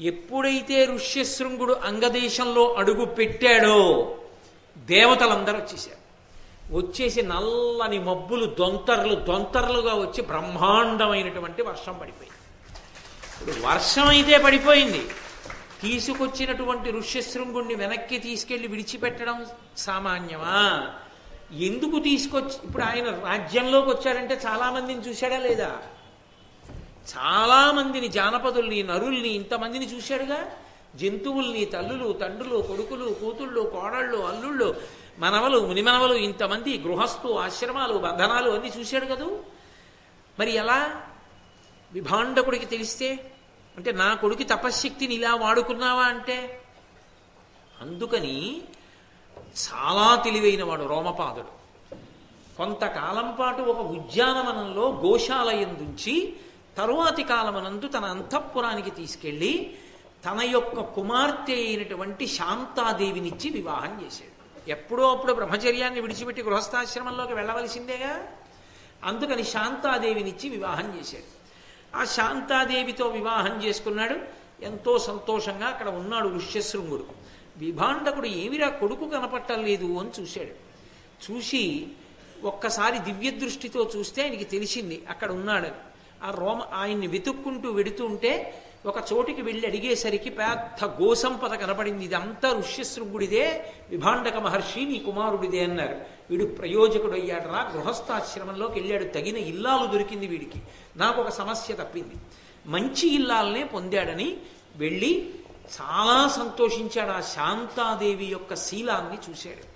ఎప్పుడైతే ఋష్యశృంగుడు అంగదేశంలో అడుగు పెట్టాడో దేవతలందరూ వచ్చేసారు వచ్చేసి నల్లని మబ్బులు దొంతర్లు దొంతర్లుగా వచ్చి బ్రహ్మాండమైనటువంటి వర్షం పడిపోయింది. ఇప్పుడు వర్షం అయితే పడిపోయింది. తీసుకొచ్చినటువంటి ఋష్యశృంగుణ్ణి వెనక్కి తీసుకెళ్ళి విడిచిపెట్టడం సామాన్యమా? ఎందుకు తీసుకొచ్చి ఇప్పుడు ఆయన రాజ్యంలోకి వచ్చారంటే చాలా మందిని చూశాడా లేదా? చాలా మందిని జానపదుల్ని నరుల్ని ఇంతమందిని చూశాడుగా? జంతువుల్ని తల్లులు తండ్రులు కొడుకులు కూతుళ్ళు కోడళ్ళు అల్లుళ్ళు మనవలు మునిమనవలు ఇంతమంది గృహస్థు ఆశ్రమాలు బంధనాలు అన్ని చూశాడు కదూ? మరి ఎలా? విభాండకుడికి తెలిస్తే అంటే నా కొడుకు తపశ్శక్తిని ఇలా వాడుకున్నావా అంటే? అందుకని చాలా తెలివైన వాడు రోమపాదుడు. కొంతకాలం పాటు ఒక ఉద్యానవనంలో గోశాలయందుంచి తరువాతి కాలమనందు తన అంతఃపురానికి తీసుకెళ్ళి తన యొక్క కుమార్తె అయినటువంటి శాంతాదేవినిచ్చి వివాహం చేశాడు. ఎప్పుడో అప్పుడు బ్రహ్మచర్యాన్ని విడిచిపెట్టి గృహస్థాశ్రమంలోకి వెళ్ళవలసిందేగా? అందుకని శాంతాదేవినిచ్చి వివాహం చేశాడు. ఆ శాంతాదేవితో వివాహం చేసుకున్నాడు. ఎంతో సంతోషంగా అక్కడ ఉన్నాడు ఋష్యశృంగుడు. విభాండకుడు ఏమిరా కొడుకు కనపట్టలేదు అని చూశాడు. చూసి ఒక్కసారి దివ్య దృష్టితో చూస్తే ఆయనకి తెలిసింది అక్కడ ఉన్నాడని. ఆ రోమ ఆయన్ని వెతుక్కుంటూ వెడుతుంటే ఒక చోటికి వెళ్ళి అడిగేసరికి పెద్ద గోసంపద కనపడింది. ఇదంతా ఋష్యశృంగుడిదే విభాండక మహర్షి నీ కుమారుడిదే అన్నారు. వీడు ప్రయోజకుడు అయ్యాడరా గృహస్థాశ్రమంలోకి వెళ్ళాడు. తగిన ఇల్లాలు దొరికింది వీడికి. నాకు ఒక సమస్య తప్పింది. మంచి ఇల్లాలనే పొందాడని వెళ్ళి చాలా సంతోషించాడు. ఆ శాంతాదేవి యొక్క శీలాన్ని చూశాడు.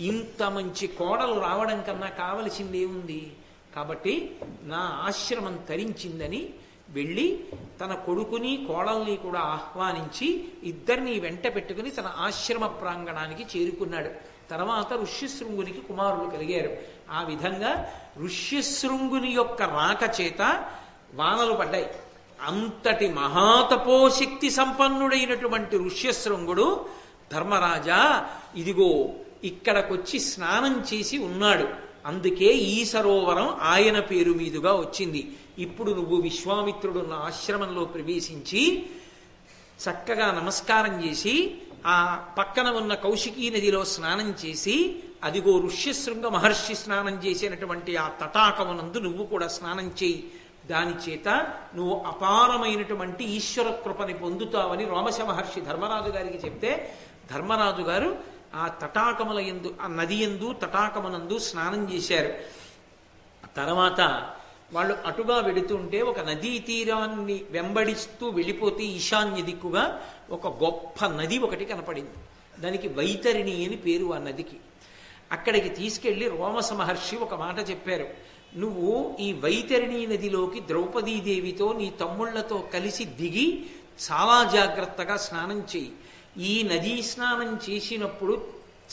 ఇంత మంచి కోడలు రావడం కన్నా కావలసింది ఏముంది కాబట్టి నా ఆశ్రమం తరించిందని వెళ్ళి తన కొడుకుని కోడల్ని కూడా ఆహ్వానించి ఇద్దరిని వెంట పెట్టుకుని తన ఆశ్రమ ప్రాంగణానికి చేరుకున్నాడు. తర్వాత ఋష్యశృంగునికి కుమారులు కలిగారు. ఆ విధంగా ఋష్యశృంగుని యొక్క రాక చేత వానలు పడ్డాయి. అంతటి మహాతపోశక్తి సంపన్నుడైనటువంటి ఋష్యశృంగుడు ధర్మరాజా ఇదిగో ఇక్కడకొచ్చి స్నానం చేసి ఉన్నాడు. అందుకే ఈ సరోవరం ఆయన పేరు మీదుగా వచ్చింది. ఇప్పుడు నువ్వు విశ్వామిత్రుడున్న ఆశ్రమంలో ప్రవేశించి చక్కగా నమస్కారం చేసి ఆ పక్కన ఉన్న కౌశికీ నదిలో స్నానం చేసి అదిగో ఋష్యశృంగ మహర్షి స్నానం చేసినటువంటి ఆ తటాకమునందు నువ్వు కూడా స్నానం చేయి. దాని చేత నువ్వు అపారమైనటువంటి ఈశ్వర కృపని పొందుతావని రోమశ మహర్షి ధర్మరాజు గారికి చెప్తే ధర్మరాజు గారు ఆ తటాకముల ఎందు ఆ నది ఎందు తటాకమునందు స్నానం చేశారు. తర్వాత వాళ్ళు అటుగా వెడుతుంటే ఒక నదీ తీరాన్ని వెంబడిస్తూ వెళ్ళిపోతే ఈశాన్య దిక్కుగా ఒక గొప్ప నది ఒకటి కనపడింది. దానికి వైతరిణి అని పేరు ఆ నదికి. అక్కడికి తీసుకెళ్ళి రోమస మహర్షి ఒక మాట చెప్పారు. నువ్వు ఈ వైతరిణి నదిలోకి ద్రౌపదీదేవితో నీ తమ్ముళ్ళతో కలిసి దిగి చాలా జాగ్రత్తగా స్నానం చేయి ఈ నదీ స్నానం చేసినప్పుడు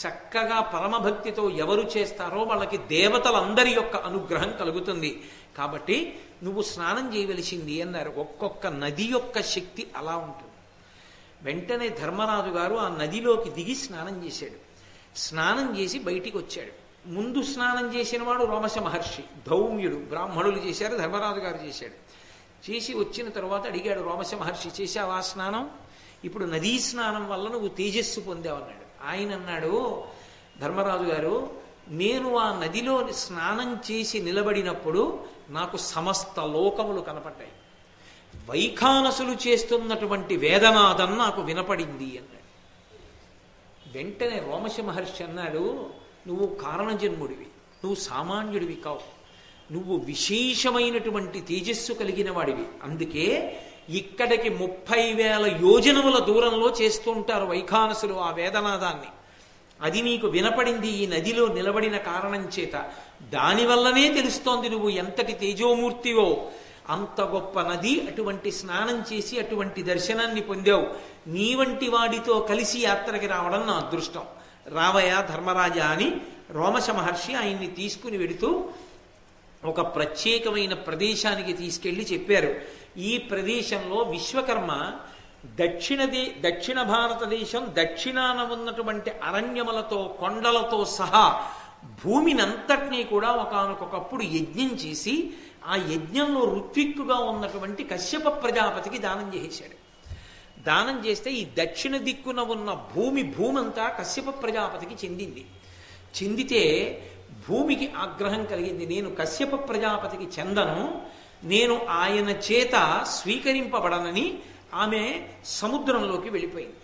చక్కగా పరమభక్తితో ఎవరు చేస్తారో వాళ్ళకి దేవతలందరి యొక్క అనుగ్రహం కలుగుతుంది. కాబట్టి నువ్వు స్నానం చేయవలసింది అన్నారు. ఒక్కొక్క నది యొక్క శక్తి అలా ఉంటుంది. వెంటనే ధర్మరాజు గారు ఆ నదిలోకి దిగి స్నానం చేశాడు. స్నానం చేసి బయటికి వచ్చాడు. ముందు స్నానం చేసిన వాడు రోమశ మహర్షి ధౌమ్యుడు బ్రాహ్మణులు చేశారు ధర్మరాజు గారు చేశాడు. చేసి వచ్చిన తర్వాత అడిగాడు రోమశ మహర్షి చేశావా స్నానం? ఇప్పుడు నదీ స్నానం వల్ల నువ్వు తేజస్సు పొందావన్నాడు. ఆయన అన్నాడు ధర్మరాజు గారు నేను ఆ నదిలో స్నానం చేసి నిలబడినప్పుడు నాకు సమస్త లోకములు కనపడ్డాయి. వైఖానసులు చేస్తున్నటువంటి వేదనాదం నాకు వినపడింది అన్నాడు. వెంటనే రోమశ మహర్షి అన్నాడు నువ్వు కారణజన్ముడివి నువ్వు సామాన్యుడివి కావు. నువ్వు విశేషమైనటువంటి తేజస్సు కలిగిన వాడివి. అందుకే ఇక్కడికి ముప్పై వేల యోజనముల దూరంలో చేస్తూ ఉంటారు వైఖానసులు ఆ వేదనాదాన్ని. అది నీకు వినపడింది ఈ నదిలో నిలబడిన కారణం చేత. దానివల్లనే తెలుస్తోంది నువ్వు ఎంతటి తేజోమూర్తివో. అంత గొప్ప నది అటువంటి స్నానం చేసి అటువంటి దర్శనాన్ని పొందావు. నీ వంటి వాడితో కలిసి యాత్రకి రావడం నా అదృష్టం. రావయ ధర్మరాజా అని రోమశ మహర్షి ఆయన్ని తీసుకుని వెడుతూ ఒక ప్రత్యేకమైన ప్రదేశానికి తీసుకెళ్ళి చెప్పారు. ఈ ప్రదేశంలో విశ్వకర్మ దక్షిణదే దక్షిణ భారతదేశం దక్షిణాన ఉన్నటువంటి అరణ్యములతో కొండలతో సహా భూమినంతటినీ కూడా ఒకనకొకప్పుడు యజ్ఞం చేసి ఆ యజ్ఞంలో ఋత్విక్కుగా ఉన్నటువంటి కశ్యప ప్రజాపతికి దానం చేశాడు. దానం చేస్తే ఈ దక్షిణ దిక్కున ఉన్న భూమి భూమంతా కశ్యప ప్రజాపతికి చెందింది. చెందితే భూమికి ఆగ్రహం కలిగింది. నేను కశ్యప ప్రజాపతికి చెందను నేను ఆయన చేత స్వీకరింపబడనని ఆమె సముద్రంలోకి వెళ్ళిపోయింది.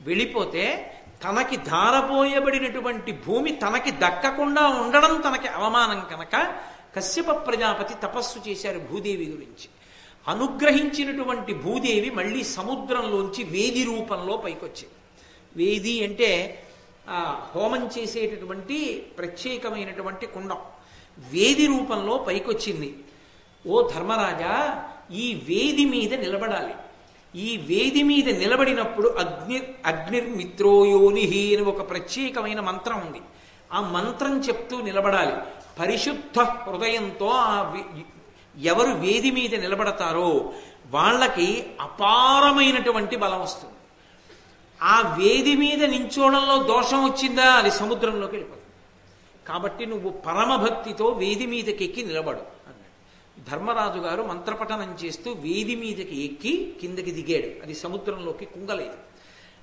వెళ్ళిపోతే తనకి ధారపోయబడినటువంటి భూమి తనకి దక్కకుండా ఉండడం తనకి అవమానం కనుక కశ్యప ప్రజాపతి తపస్సు చేశారు భూదేవి గురించి. అనుగ్రహించినటువంటి భూదేవి మళ్ళీ సముద్రంలోంచి వేది రూపంలో పైకొచ్చింది. వేది అంటే హోమం చేసేటటువంటి ప్రత్యేకమైనటువంటి కుండం. వేది రూపంలో పైకొచ్చింది. ఓ ధర్మరాజా ఈ వేది మీద నిలబడాలి. ఈ వేది మీద నిలబడినప్పుడు అగ్ని అగ్నిర్మిత్రోయోనిహి అని ఒక ప్రత్యేకమైన మంత్రం ఉంది. ఆ మంత్రం చెప్తూ నిలబడాలి. పరిశుద్ధ హృదయంతో ఆ ఎవరు వేది మీద నిలబడతారో వాళ్ళకి అపారమైనటువంటి బలం వస్తుంది. ఆ వేది మీద నించోడంలో దోషం వచ్చిందా? అది సముద్రంలోకి వెళ్ళిపోతుంది. కాబట్టి నువ్వు పరమభక్తితో వేది మీదకెక్కి నిలబడు. ధర్మరాజు గారు మంత్రపఠనం చేస్తూ వేది మీదకి ఎక్కి కిందకి దిగాడు. అది సముద్రంలోకి కుంగలేదు.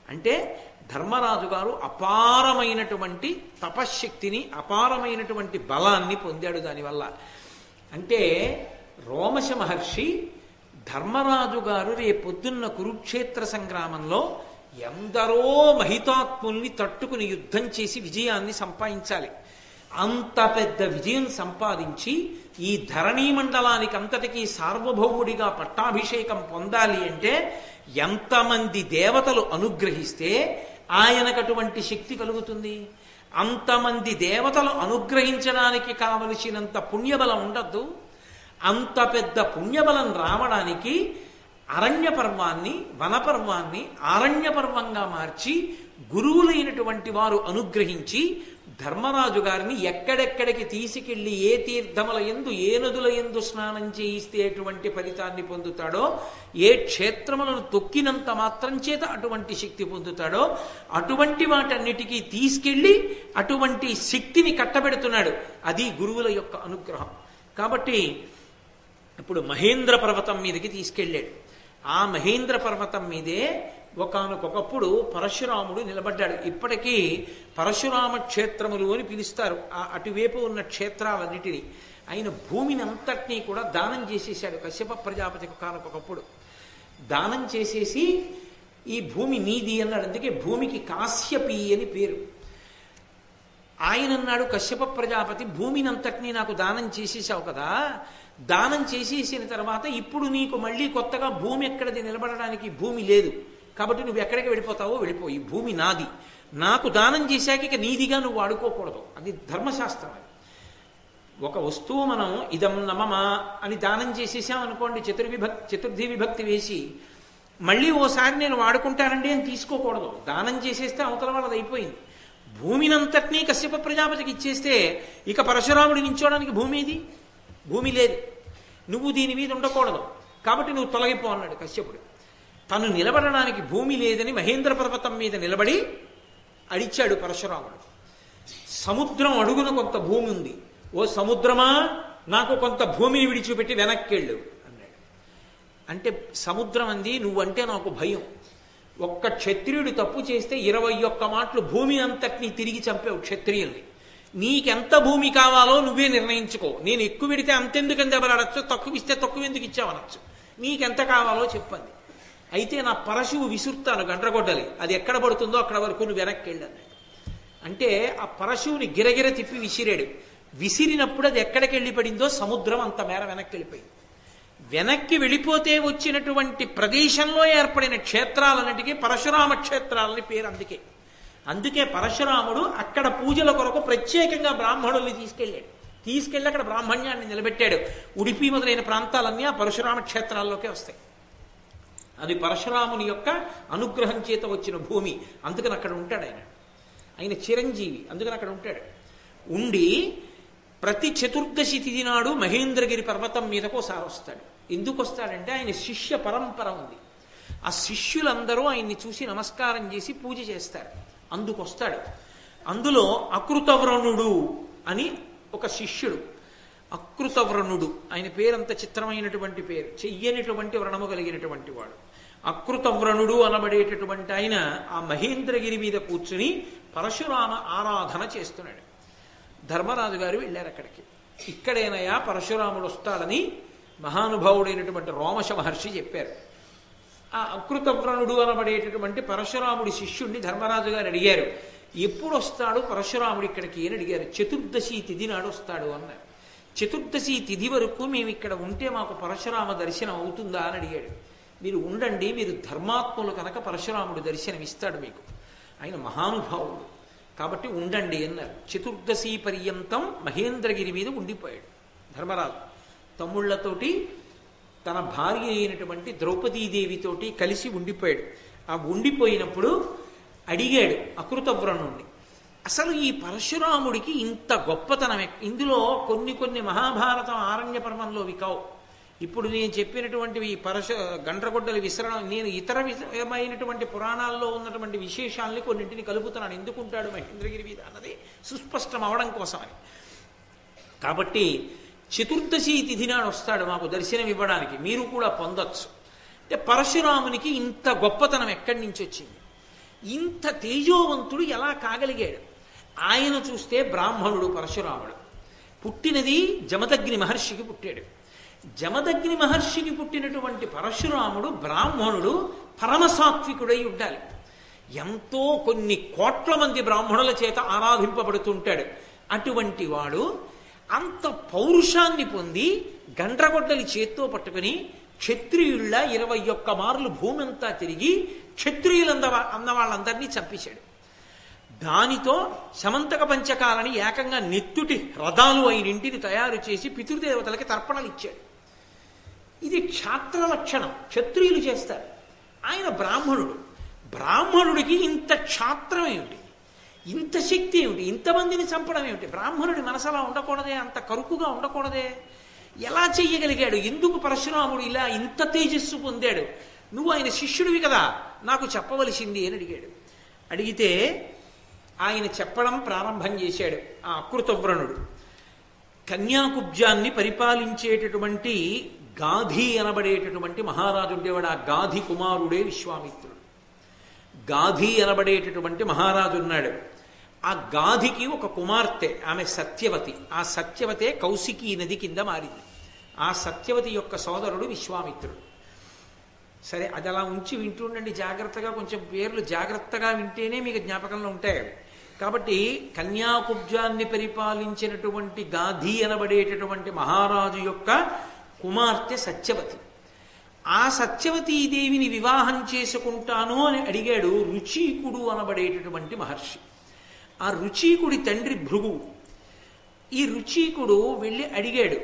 అంటే ధర్మరాజు గారు అపారమైనటువంటి తపశ్శక్తిని అపారమైనటువంటి బలాన్ని పొందాడు దానివల్ల. అంటే రోమశ మహర్షి ధర్మరాజు గారు రేపొద్దున్న కురుక్షేత్ర సంగ్రామంలో ఎందరో మహితాత్ముల్ని తట్టుకుని యుద్ధం చేసి విజయాన్ని సంపాదించాలి. అంత పెద్ద విజయం సంపాదించి ఈ ధరణీ మండలానికి అంతటికీ సార్వభౌముడిగా పట్టాభిషేకం పొందాలి అంటే ఎంతమంది దేవతలు అనుగ్రహిస్తే ఆయనకు అటువంటి శక్తి కలుగుతుంది. అంతమంది దేవతలు అనుగ్రహించడానికి కావలసినంత పుణ్యబలం ఉండద్దు. అంత పెద్ద పుణ్యబలం రావడానికి అరణ్య పర్వాన్ని వనపర్వాన్ని ఆరణ్య పర్వంగా మార్చి గురువులైనటువంటి వారు అనుగ్రహించి ధర్మరాజు గారిని ఎక్కడెక్కడికి తీసుకెళ్ళి ఏ తీర్థముల ఎందు ఏ నదుల ఎందు స్నానం చేయిస్తే ఎటువంటి ఫలితాన్ని పొందుతాడో ఏ క్షేత్రములను తొక్కినంత మాత్రం చేత అటువంటి శక్తి పొందుతాడో అటువంటి వాటన్నిటికీ తీసుకెళ్ళి అటువంటి శక్తిని కట్టబెడుతున్నాడు. అది గురువుల యొక్క అనుగ్రహం. కాబట్టి ఇప్పుడు మహేంద్ర పర్వతం మీదకి తీసుకెళ్ళాడు. ఆ మహేంద్ర పర్వతం మీదే ఒకనకొకప్పుడు పరశురాముడు నిలబడ్డాడు. ఇప్పటికీ పరశురామ క్షేత్రములు అని పిలుస్తారు. ఆ అటువైపు ఉన్న క్షేత్రాలన్నిటినీ. ఆయన భూమిని అంతటినీ కూడా దానం చేసేసాడు కశ్యప ప్రజాపతికి కానకొకప్పుడు దానం చేసేసి ఈ భూమి నీది అన్నాడు. అందుకే భూమికి కాశ్యపి అని పేరు. ఆయన అన్నాడు కశ్యప ప్రజాపతి భూమిని అంతటినీ నాకు దానం చేసేసావు కదా. దానం చేసేసిన తర్వాత ఇప్పుడు నీకు మళ్ళీ కొత్తగా భూమి ఎక్కడది? నిలబడడానికి భూమి లేదు. కాబట్టి నువ్వు ఎక్కడికి వెళ్ళిపోతావో వెళ్ళిపో. ఈ భూమి నాది. నాకు దానం చేశాక ఇక నీదిగా నువ్వు వాడుకోకూడదు అది ధర్మశాస్త్రం అది. ఒక వస్తువు మనం ఇదం నమమా అని దానం చేసేసామనుకోండి అనుకోండి చతుర్థి విభక్తి వేసి మళ్ళీ ఓసారి నేను వాడుకుంటానండి అని తీసుకోకూడదు. దానం చేసేస్తే అవతల వాళ్ళది అయిపోయింది. భూమినంతటినీ కశ్యప ప్రజాపతికి ఇచ్చేస్తే ఇక పరశురాముడు నించోడానికి భూమి ఇది భూమి లేదు. నువ్వు దీని మీద ఉండకూడదు. కాబట్టి నువ్వు తొలగిపో అన్నాడు కశ్యపుడు. తను నిలబడడానికి భూమి లేదని మహేంద్ర పర్వతం మీద నిలబడి అడిచాడు పరశురాముడు. సముద్రం అడుగున కొంత భూమి ఉంది. ఓ సముద్రమా? నాకు కొంత భూమిని విడిచిపెట్టి వెనక్కెళ్ళు అన్నాడు. అంటే సముద్రం అంది నువ్వంటే నాకు భయం. ఒక్క క్షత్రియుడు తప్పు చేస్తే ఇరవై ఒక్క మాటలు భూమి అంతటిని తిరిగి చంపావు క్షత్రియుల్ని. నీకెంత భూమి కావాలో నువ్వే నిర్ణయించుకో. నేను ఎక్కువ పెడితే అంతెందుకు దెబ్బలాడచ్చు తక్కువ ఇస్తే తక్కువ ఎందుకు ఇచ్చావనొచ్చు. నీకెంత కావాలో చెప్పండి అయితే నా పరశువు విసురుతాను గండ్రగొడ్డలి. అది ఎక్కడ పడుతుందో అక్కడ వరకు నువ్వు వెనక్కి వెళ్ళాను అంటే ఆ పరశువుని గిరగిర తిప్పి విసిరాడు. విసిరినప్పుడు అది ఎక్కడికి వెళ్ళి పడిందో సముద్రం అంత మేర వెనక్కి వెళ్ళిపోయింది. వెనక్కి వెళ్ళిపోతే వచ్చినటువంటి ప్రదేశంలో ఏర్పడిన క్షేత్రాలన్నిటికీ పరశురామ క్షేత్రాలని పేరు అందుకే. అందుకే పరశురాముడు అక్కడ పూజల కొరకు ప్రత్యేకంగా బ్రాహ్మణుల్ని తీసుకెళ్ళాడు. తీసుకెళ్ళి అక్కడ బ్రాహ్మణ్యాన్ని నిలబెట్టాడు. ఉడిపి మొదలైన ప్రాంతాలన్నీ ఆ పరశురామ క్షేత్రాల్లోకే వస్తాయి. అది పరశురాముని యొక్క అనుగ్రహం చేత వచ్చిన భూమి. అందుకని అక్కడ ఉంటాడు ఆయన. ఆయన చిరంజీవి. అందుకని అక్కడ ఉంటాడు. ఉండి ప్రతి చతుర్దశి తిథి నాడు మహేంద్రగిరి పర్వతం మీదకు ఒకసారి వస్తాడు. ఎందుకు వస్తాడంటే ఆయన శిష్య పరంపర ఉంది. ఆ శిష్యులందరూ ఆయన్ని చూసి నమస్కారం చేసి పూజ చేస్తారు. అందుకు వస్తాడు. అందులో అకృతవ్రణుడు అని ఒక శిష్యుడు. అకృతవ్రణుడు. ఆయన పేరంత చిత్రమైనటువంటి పేరు. చెయ్యనిటువంటి వ్రణము కలిగినటువంటి వాడు. అకృతవ్రణుడు అనబడేటటువంటి ఆయన ఆ మహేంద్రగిరి మీద కూర్చుని పరశురామ ఆరాధన చేస్తున్నాడు. ధర్మరాజు గారు వెళ్ళారు అక్కడికి. ఇక్కడేనయా పరశురాముడు వస్తాడని మహానుభావుడైనటువంటి రోమశ మహర్షి చెప్పారు. ఆ అకృతవ్రణుడు అనబడేటటువంటి పరశురాముడి శిష్యుణ్ణి ధర్మరాజు గారు అడిగారు. ఎప్పుడు వస్తాడు పరశురాముడు ఇక్కడికి అని అడిగారు. చతుర్దశి తిథి నాడు వస్తాడు అన్నారు. చతుర్దశి తిథి వరకు మేము ఇక్కడ ఉంటే మాకు పరశురామ దర్శనం అవుతుందా అని అడిగాడు. మీరు ఉండండి మీరు ధర్మాత్ములు కనుక పరశురాముడు దర్శనం ఇస్తాడు మీకు. ఆయన మహానుభావుడు. కాబట్టి ఉండండి అన్నారు. చతుర్దశి పర్యంతం మహేంద్రగిరి మీద ఉండిపోయాడు. ధర్మరాజు తమ్ముళ్ళతోటి తన భార్య అయినటువంటి ద్రౌపదీదేవితోటి కలిసి ఉండిపోయాడు. ఆ ఉండిపోయినప్పుడు అడిగాడు అకృతవ్రణుణ్ణి అసలు ఈ పరశురాముడికి ఇంత గొప్పతనం ఇందులో కొన్ని కొన్ని మహాభారతం ఆరణ్య పర్వంలోవి కావు ఇప్పుడు నేను చెప్పినటువంటి ఈ పరశ గండ్రగొడ్డలు విసరణ నేను ఇతర విధమైనటువంటి పురాణాల్లో ఉన్నటువంటి విశేషాల్ని కొన్నింటిని కలుపుతున్నాను. ఎందుకుంటాడు మహేంద్రగిరి మీద అన్నది సుస్పష్టం అవడం కోసమని. కాబట్టి చతుర్దశి తిథి నాడు వస్తాడు మాకు దర్శనం ఇవ్వడానికి. మీరు కూడా పొందొచ్చు. అంటే పరశురామునికి ఇంత గొప్పతనం ఎక్కడి నుంచి వచ్చింది? ఇంత తేజోవంతుడు ఎలా కాగలిగాడు? ఆయన చూస్తే బ్రాహ్మణుడు పరశురాముడు. పుట్టినది జమదగ్ని మహర్షికి పుట్టాడు. జమదగ్ని మహర్షికి పుట్టినటువంటి పరశురాముడు బ్రాహ్మణుడు పరమసాత్వికుడై ఉండాలి. ఎంతో కొన్ని కోట్ల మంది బ్రాహ్మణుల చేత ఆరాధింపబడుతుంటాడు. అటువంటి వాడు అంత పౌరుషాన్ని పొంది గండ్రగొడ్డలి చేత్తో పట్టుకుని క్షత్రియుళ్ళ ఇరవై ఒక్క మార్లు భూమి అంతా తిరిగి క్షత్రియులంద అన్న వాళ్ళందరినీ చంపేశాడు. దానితో సమంతక పంచకాలని ఏకంగా నెత్తుటి రథాలు అయినింటిని తయారు చేసి పితృదేవతలకి తర్పణలు ఇచ్చాడు ఇది క్షాత్ర లక్షణం క్షత్రియులు చేస్తారు. ఆయన బ్రాహ్మణుడు. బ్రాహ్మణుడికి ఇంత క్షాత్రం ఏమిటి? ఇంత శక్తి ఏమిటి? ఇంతమందిని చంపడం ఏమిటి? బ్రాహ్మణుడి మనసు అలా ఉండకూడదే? అంత కరుకుగా ఉండకూడదే? ఎలా చెయ్యగలిగాడు? ఎందుకు పరశురాముడు ఇలా ఇంత తేజస్సు పొందాడు? నువ్వు ఆయన శిష్యుడివి కదా నాకు చెప్పవలసింది అని అడిగాడు. అడిగితే ఆయన చెప్పడం ప్రారంభం చేశాడు ఆ అకృతవ్రణుడు. కన్యాకుబ్జాన్ని పరిపాలించేటటువంటి గాధి అనబడేటటువంటి మహారాజు ఉండేవాడు ఆ గాధి కుమారుడే విశ్వామిత్రుడు. గాధి అనబడేటటువంటి మహారాజు ఉన్నాడు. ఆ గాధికి ఒక కుమార్తె ఆమె సత్యవతి. ఆ సత్యవతే కౌశికీ నది కింద మారింది. ఆ సత్యవతి యొక్క సోదరుడు విశ్వామిత్రుడు. సరే అది అలా ఉంచి వింటుండండి జాగ్రత్తగా కొంచెం పేర్లు జాగ్రత్తగా వింటేనే మీకు జ్ఞాపకంలో ఉంటాయి కాబట్టి కన్యాకుబ్జాన్ని పరిపాలించినటువంటి గాధి అనబడేటటువంటి మహారాజు యొక్క కుమార్తె సత్యవతి. ఆ సత్యవతీదేవిని వివాహం చేసుకుంటాను అని అడిగాడు రుచీకుడు అనబడేటటువంటి మహర్షి. ఆ రుచీకుడి తండ్రి భృగువు ఈ రుచీకుడు వెళ్ళి అడిగాడు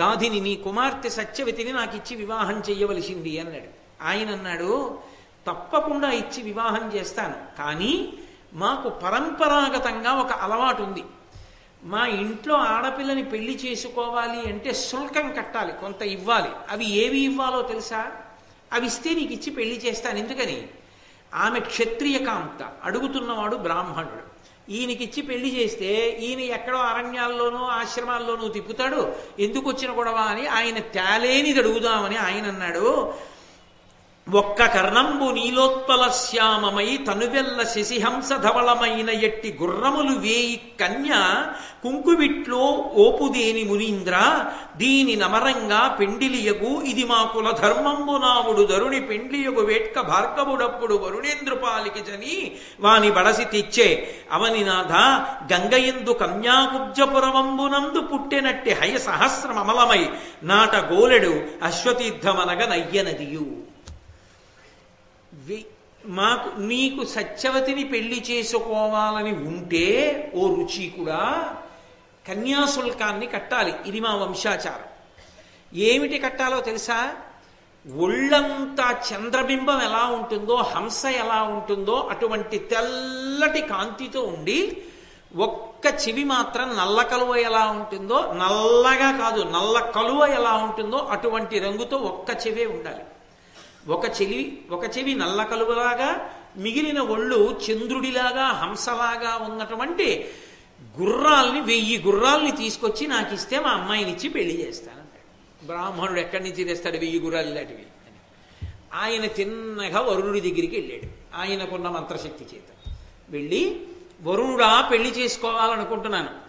గాధిని నీ కుమార్తె సత్యవతిని నాకు ఇచ్చి వివాహం చెయ్యవలసింది అన్నాడు. ఆయన అన్నాడు తప్పకుండా ఇచ్చి వివాహం చేస్తాను. కానీ మాకు పరంపరాగతంగా ఒక అలవాటు ఉంది. మా ఇంట్లో ఆడపిల్లని పెళ్ళి చేసుకోవాలి అంటే శుల్కం కట్టాలి కొంత ఇవ్వాలి. అవి ఏవి ఇవ్వాలో తెలుసా? అవి ఇస్తే నీకు ఇచ్చి పెళ్ళి చేస్తాను. ఎందుకని? ఆమె క్షత్రియ కాంత అడుగుతున్నవాడు బ్రాహ్మణుడు. ఈయనకిచ్చి పెళ్ళి చేస్తే ఈయన ఎక్కడో అరణ్యాల్లోనూ ఆశ్రమాల్లోనూ తిప్పుతాడు. ఎందుకు వచ్చిన గొడవ అని ఆయన తేలేనిది అడుగుదామని ఆయన అన్నాడు. ఒక్క కర్ణంబు నీలోత్పల శ్యామమై తనువెల్ల శశిహంస ధవళమైన ఎట్టి గుర్రములు వేయి కన్య కుంకువిట్లో ఓపుదేని మునీంద్ర దీని నమరంగా పెండిలియగు ఇది మా కుల ధర్మంబు నావుడు ధరుని పెండ్లియగు వేట్క భార్గవుడప్పుడు వరుణేంద్రుపాలికి జని వాని బడసి తెచ్చే. అవనినాథ గంగయందు కన్యాకుబ్జపురవంబునందు పుట్టెనట్టి హయ సహస్రమలమై నాట గోలెడు అశ్వతీర్థమనగ నయ్యనదియు. మాకు నీకు సత్యవతిని పెళ్ళి చేసుకోవాలని ఉంటే ఓ రుచి కూడా కన్యాశుల్కాన్ని కట్టాలి. ఇది మా వంశాచారం. ఏమిటి కట్టాలో తెలుసా? ఒళ్ళంతా చంద్రబింబం ఎలా ఉంటుందో హంస ఎలా ఉంటుందో అటువంటి తెల్లటి కాంతితో ఉండి ఒక్క చెవి మాత్రం నల్ల కలువ ఎలా ఉంటుందో నల్లగా కాదు నల్ల కలువ ఎలా ఉంటుందో అటువంటి రంగుతో ఒక్క చెవే ఉండాలి. ఒక చెవి ఒక చెవి నల్ల కలువలాగా మిగిలిన ఒళ్ళు చంద్రుడిలాగా హంసలాగా ఉన్నటువంటి గుర్రాల్ని వెయ్యి గుర్రాల్ని తీసుకొచ్చి నాకు ఇస్తే మా అమ్మాయినిచ్చి పెళ్ళి చేస్తానంటాడు. బ్రాహ్మణుడు ఎక్కడి నుంచి తెస్తాడు వెయ్యి గుర్రాలు ఇలాంటివి? అని. ఆయన తిన్నగా వరుణుడి దగ్గరికి వెళ్ళాడు. ఆయనకున్న మంత్రశక్తి చేత. వెళ్ళి వరుణుడా పెళ్ళి చేసుకోవాలనుకుంటున్నాను.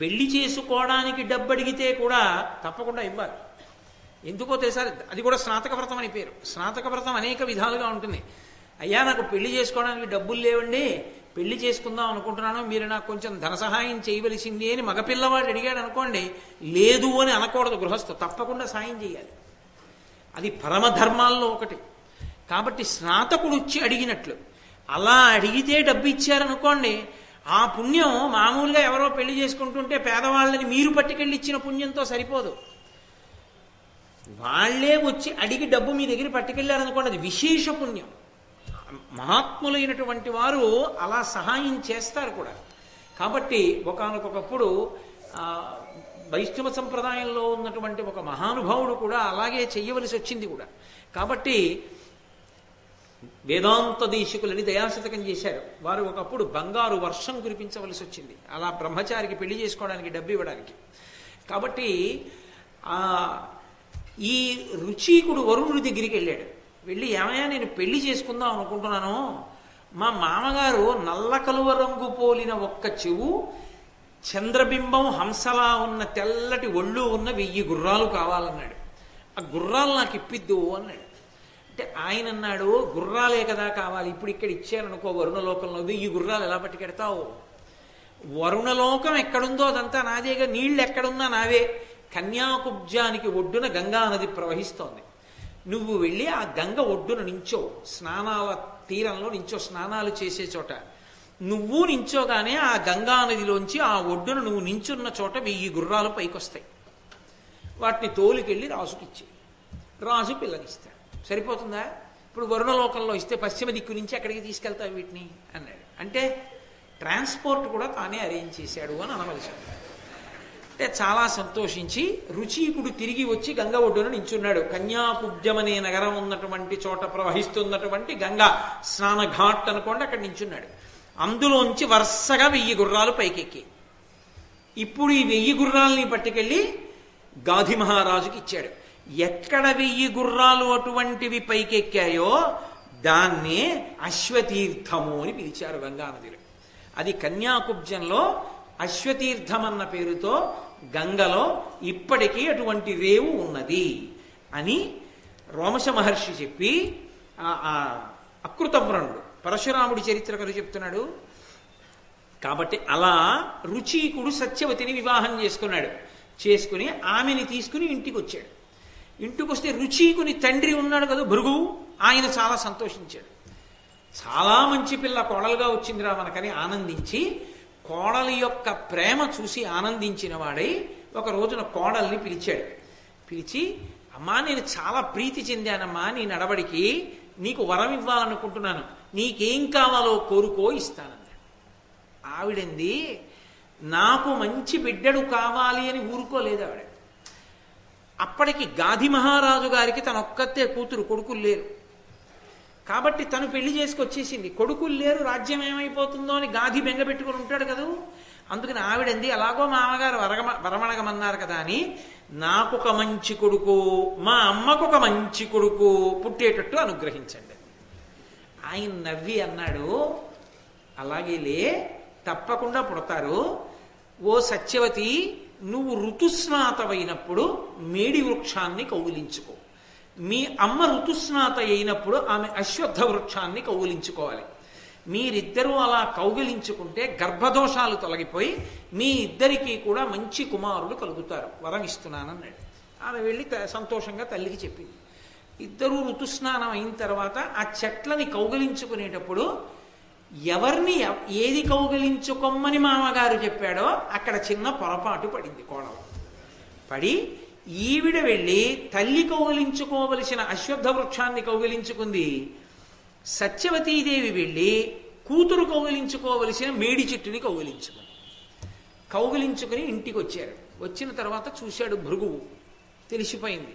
పెళ్ళి చేసుకోవడానికి డబ్బు అడిగితే కూడా తప్పకుండా ఇవ్వాలి. ఎందుకో తెలుసా? అది కూడా స్నాతక వ్రతం అని పేరు. స్నాతక వ్రతం అనేక విధాలుగా ఉంటుంది. అయ్యా నాకు పెళ్ళి చేసుకోవడానికి డబ్బులు లేవండి. పెళ్ళి చేసుకుందాం అనుకుంటున్నాను. మీరు నాకు కొంచెం ధన సహాయం చేయవలసింది అని మగపిల్లవాడు అడిగాడు అనుకోండి లేదు అని అనకూడదు గృహస్థు. తప్పకుండా సాయం చేయాలి. అది పరమధర్మాల్లో ఒకటి. కాబట్టి స్నాతకుడు వచ్చి అడిగినట్లు. అలా అడిగితే డబ్బు ఇచ్చారనుకోండి ఆ పుణ్యం మామూలుగా ఎవరో పెళ్ళి చేసుకుంటుంటే పేదవాళ్ళని మీరు పట్టుకెళ్ళి ఇచ్చిన పుణ్యంతో సరిపోదు. వాళ్ళే వచ్చి అడిగి డబ్బు మీ దగ్గర పట్టుకెళ్ళారనుకోండి అది విశేష పుణ్యం. మహాత్ములైనటువంటి వారు అలా సహాయం చేస్తారు కూడా. కాబట్టి ఒకనకొకప్పుడు వైష్ణవ సంప్రదాయంలో ఉన్నటువంటి ఒక మహానుభావుడు కూడా అలాగే చెయ్యవలసి వచ్చింది కూడా. కాబట్టి వేదాంత దేశికులని దయాశతకం చేశారు. వారు ఒకప్పుడు బంగారు వర్షం కురిపించవలసి వచ్చింది. అలా బ్రహ్మచారికి పెళ్ళి చేసుకోవడానికి డబ్బు ఇవ్వడానికి. కాబట్టి ఈ రుచీకుడు వరుణుడి దగ్గరికి వెళ్ళాడు. వెళ్ళి ఏమయ్యా నేను పెళ్ళి చేసుకుందాం అనుకుంటున్నాను. మా మామగారు నల్ల కలువ రంగు పోలిన ఒక్క చెవు చంద్రబింబం హంసలా ఉన్న తెల్లటి ఒళ్ళు ఉన్న వెయ్యి గుర్రాలు కావాలన్నాడు. ఆ గుర్రాలు నాకు ఇప్పిద్దు అన్నాడు. అంటే ఆయన అన్నాడు గుర్రాలే కదా కావాలి. ఇప్పుడు ఇక్కడ ఇచ్చారనుకో వరుణలోకంలో వెయ్యి గుర్రాలు ఎలా పట్టుకెడతావు? వరుణలోకం ఎక్కడుందో అదంతా నాదేగా. నీళ్ళు ఎక్కడున్నా నావే. కన్యాకుబ్జానికి ఒడ్డున గంగా నది ప్రవహిస్తోంది. నువ్వు వెళ్ళి ఆ గంగ ఒడ్డున నించో. స్నానాల తీరంలో నించో. స్నానాలు చేసే చోట. నువ్వు నించోగానే ఆ గంగా నదిలోంచి ఆ ఒడ్డున నువ్వు నించున్న చోట వెయ్యి గుర్రాలు పైకొస్తాయి. వాటిని తోలికెళ్ళి రాజుకిచ్చి. రాజు పిల్లనిస్తాడు. సరిపోతుందా? ఇప్పుడు వరుణలోకంలో ఇస్తే పశ్చిమ దిక్కు నుంచి అక్కడికి తీసుకెళ్తావు వీటిని? అన్నాడు. అంటే ట్రాన్స్పోర్ట్ కూడా తానే అరేంజ్ చేశాడు అని అనవలసి అంటే చాలా సంతోషించి రుచీకుడు తిరిగి వచ్చి గంగ ఒడ్డున నించున్నాడు. కన్యాకుబ్జమనే నగరం ఉన్నటువంటి చోట ప్రవహిస్తున్నటువంటి గంగా స్నానఘాట్ అనుకోండి అక్కడ నించున్నాడు. అందులోంచి వరుసగా వెయ్యి గుర్రాలు పైకెక్కి. ఇప్పుడు ఈ వెయ్యి గుర్రాలని పట్టుకెళ్ళి గాధి మహారాజుకి ఇచ్చాడు. ఎక్కడ వెయ్యి గుర్రాలు అటువంటివి పైకెక్కాయో దాన్నే అశ్వతీర్థము అని పిలిచారు గంగానదిలో. అది కన్యాకుబ్జంలో అశ్వతీర్థం అన్న పేరుతో గంగలో ఇప్పటికీ అటువంటి రేవు ఉన్నది అని రోమశ మహర్షి చెప్పి అకృతవ్రణుడు పరశురాముడి చరిత్రకరు చెప్తున్నాడు. కాబట్టి అలా రుచీకుడు సత్యవతిని వివాహం చేసుకున్నాడు. చేసుకుని ఆమెని తీసుకుని ఇంటికి వచ్చాడు ఇంటికి వస్తే రుచీకుని తండ్రి ఉన్నాడు కదా భృగు ఆయన చాలా సంతోషించాడు. చాలా మంచి పిల్ల కోడలుగా వచ్చిందిరా మనకని ఆనందించి కోడలి యొక్క ప్రేమ చూసి ఆనందించిన వాడై ఒక రోజున కోడల్ని పిలిచాడు. పిలిచి అమ్మా నేను చాలా ప్రీతి చెందానమ్మా నీ నడవడికి నీకు వరం ఇవ్వాలనుకుంటున్నాను. నీకేం కావాలో కోరుకో ఇస్తానన్నాడు. ఆవిడంది నాకు మంచి బిడ్డడు కావాలి అని ఊరుకోలేదు ఆవిడ. అప్పటికి గాధి మహారాజు గారికి తన ఒక్కతే కూతురు కొడుకులు లేరు. కాబట్టి తను పెళ్ళి చేసుకొచ్చేసింది. కొడుకులు లేరు రాజ్యం ఏమైపోతుందో అని గాధి బెంగ పెట్టుకుని ఉంటాడు కదా? అందుకని ఆవిడంది అలాగో మామగారు వరగమ వరమణగమన్నారు కదా అని నాకొక మంచి కొడుకు మా అమ్మకు ఒక మంచి కొడుకు పుట్టేటట్టు అనుగ్రహించండి. ఆయన నవ్వి అన్నాడు అలాగేలే తప్పకుండా పుడతారు. ఓ సత్యవతి నువ్వు ఋతుస్నాతమైనప్పుడు మేడి వృక్షాన్ని కౌగిలించుకో. మీ అమ్మ ఋతుస్నాత అయినప్పుడు ఆమె అశ్వత్థ వృక్షాన్ని కౌగిలించుకోవాలి. మీరిద్దరూ అలా కౌగిలించుకుంటే గర్భదోషాలు తొలగిపోయి మీ ఇద్దరికీ కూడా మంచి కుమారుడు కలుగుతారు. వరం ఇస్తున్నానన్నాడు. ఆమె వెళ్ళి సంతోషంగా తల్లికి చెప్పింది. ఇద్దరూ ఋతుస్నానం అయిన తర్వాత ఆ చెట్లని కౌగిలించుకునేటప్పుడు ఎవరిని ఏది కౌగిలించుకోమని మామగారు చెప్పాడో అక్కడ చిన్న పొరపాటు పడింది కోడలు. పడి ఈవిడ వెళ్ళి తల్లి కౌగిలించుకోవలసిన అశ్వత్థ వృక్షాన్ని కౌగిలించుకుంది. సత్యవతీదేవి వెళ్ళి కూతురు కౌగిలించుకోవలసిన మేడి చెట్టుని కౌగిలించుకుంది. కౌగిలించుకుని ఇంటికి వచ్చారు. వచ్చిన తర్వాత చూశాడు భృగువు. తెలిసిపోయింది.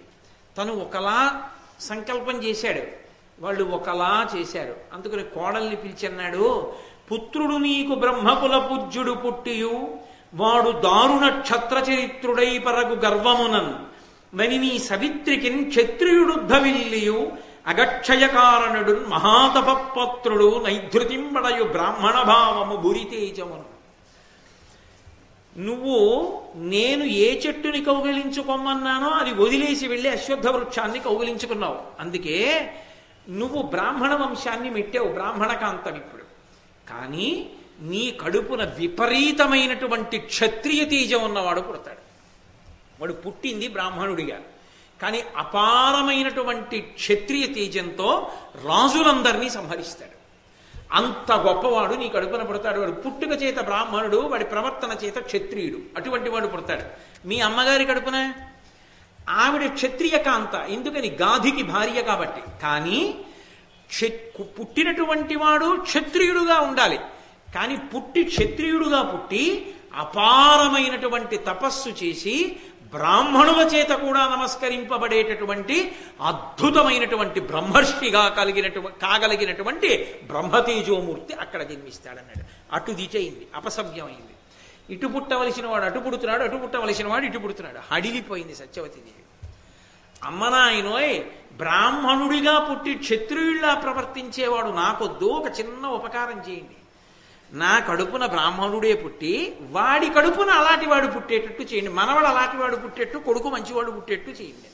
తను ఒకలా సంకల్పం చేశాడు. వాళ్ళు ఒకలా చేశారు. అందుకని కోడల్ని పిలిచన్నాడు పుత్రుడు నీకు బ్రహ్మకుల పూజ్యుడు పుట్టియు వాడు దారుణ క్షత్ర చరిత్రుడై పరగు గర్వమునన్. మరి నీ సవిత్రికిన్ క్షత్రియుడుద్ధవిల్లియు అగక్షయకారణుడు మహాతపత్రుడు నైధృతింబడయు బ్రాహ్మణ భావము బురితేజమును. నువ్వు నేను ఏ చెట్టుని కౌగిలించుకోమన్నానో అది వదిలేసి వెళ్ళి అశ్వత్థ వృక్షాన్ని కౌగిలించుకున్నావు. అందుకే నువ్వు బ్రాహ్మణ వంశాన్ని మెట్టావు బ్రాహ్మణ కాంతం ఇప్పుడు. కానీ నీ కడుపున విపరీతమైనటువంటి క్షత్రియ తేజం ఉన్నవాడు పుడతాడు. వాడు పుట్టింది బ్రాహ్మణుడిగా. కానీ అపారమైనటువంటి క్షత్రియ తేజంతో రాజులందరినీ సంహరిస్తాడు. అంత గొప్పవాడు నీ కడుపున పుడతాడు. వాడు పుట్టుక చేత బ్రాహ్మణుడు వాడి ప్రవర్తన చేత క్షత్రియుడు. అటువంటి వాడు పుడతాడు. మీ అమ్మగారి కడుపున? ఆవిడ క్షత్రియ కాంత ఎందుకని? గాధికి భార్య కాబట్టి. కానీ పుట్టినటువంటి వాడు క్షత్రియుడుగా ఉండాలి. కానీ పుట్టి క్షత్రియుడుగా పుట్టి అపారమైనటువంటి తపస్సు చేసి బ్రాహ్మణుల చేత కూడా నమస్కరింపబడేటటువంటి అద్భుతమైనటువంటి బ్రహ్మర్షిగా కలిగినటువంటి కాగలిగినటువంటి బ్రహ్మతేజోమూర్తి అక్కడ జన్మిస్తాడన్నాడు. అటు దిచయింది అపసవ్యమైంది. ఇటు పుట్టవలసిన వాడు అటు పుడుతున్నాడు అటు పుట్టవలసిన వాడు ఇటు పుడుతున్నాడు. హడిలిపోయింది సత్యవతిదేవి అమ్మనాయనోయ్ బ్రాహ్మణుడిగా పుట్టి క్షత్రియుల్లా ప్రవర్తించేవాడు నాకొద్దు ఒక చిన్న ఉపకారం చేయండి. నా కడుపున బ్రాహ్మణుడే పుట్టి వాడి కడుపున అలాంటి వాడు పుట్టేటట్టు చేయండి. మనవాడు అలాంటి వాడు పుట్టేట్టు కొడుకు మంచివాడు పుట్టేట్టు చేయండి.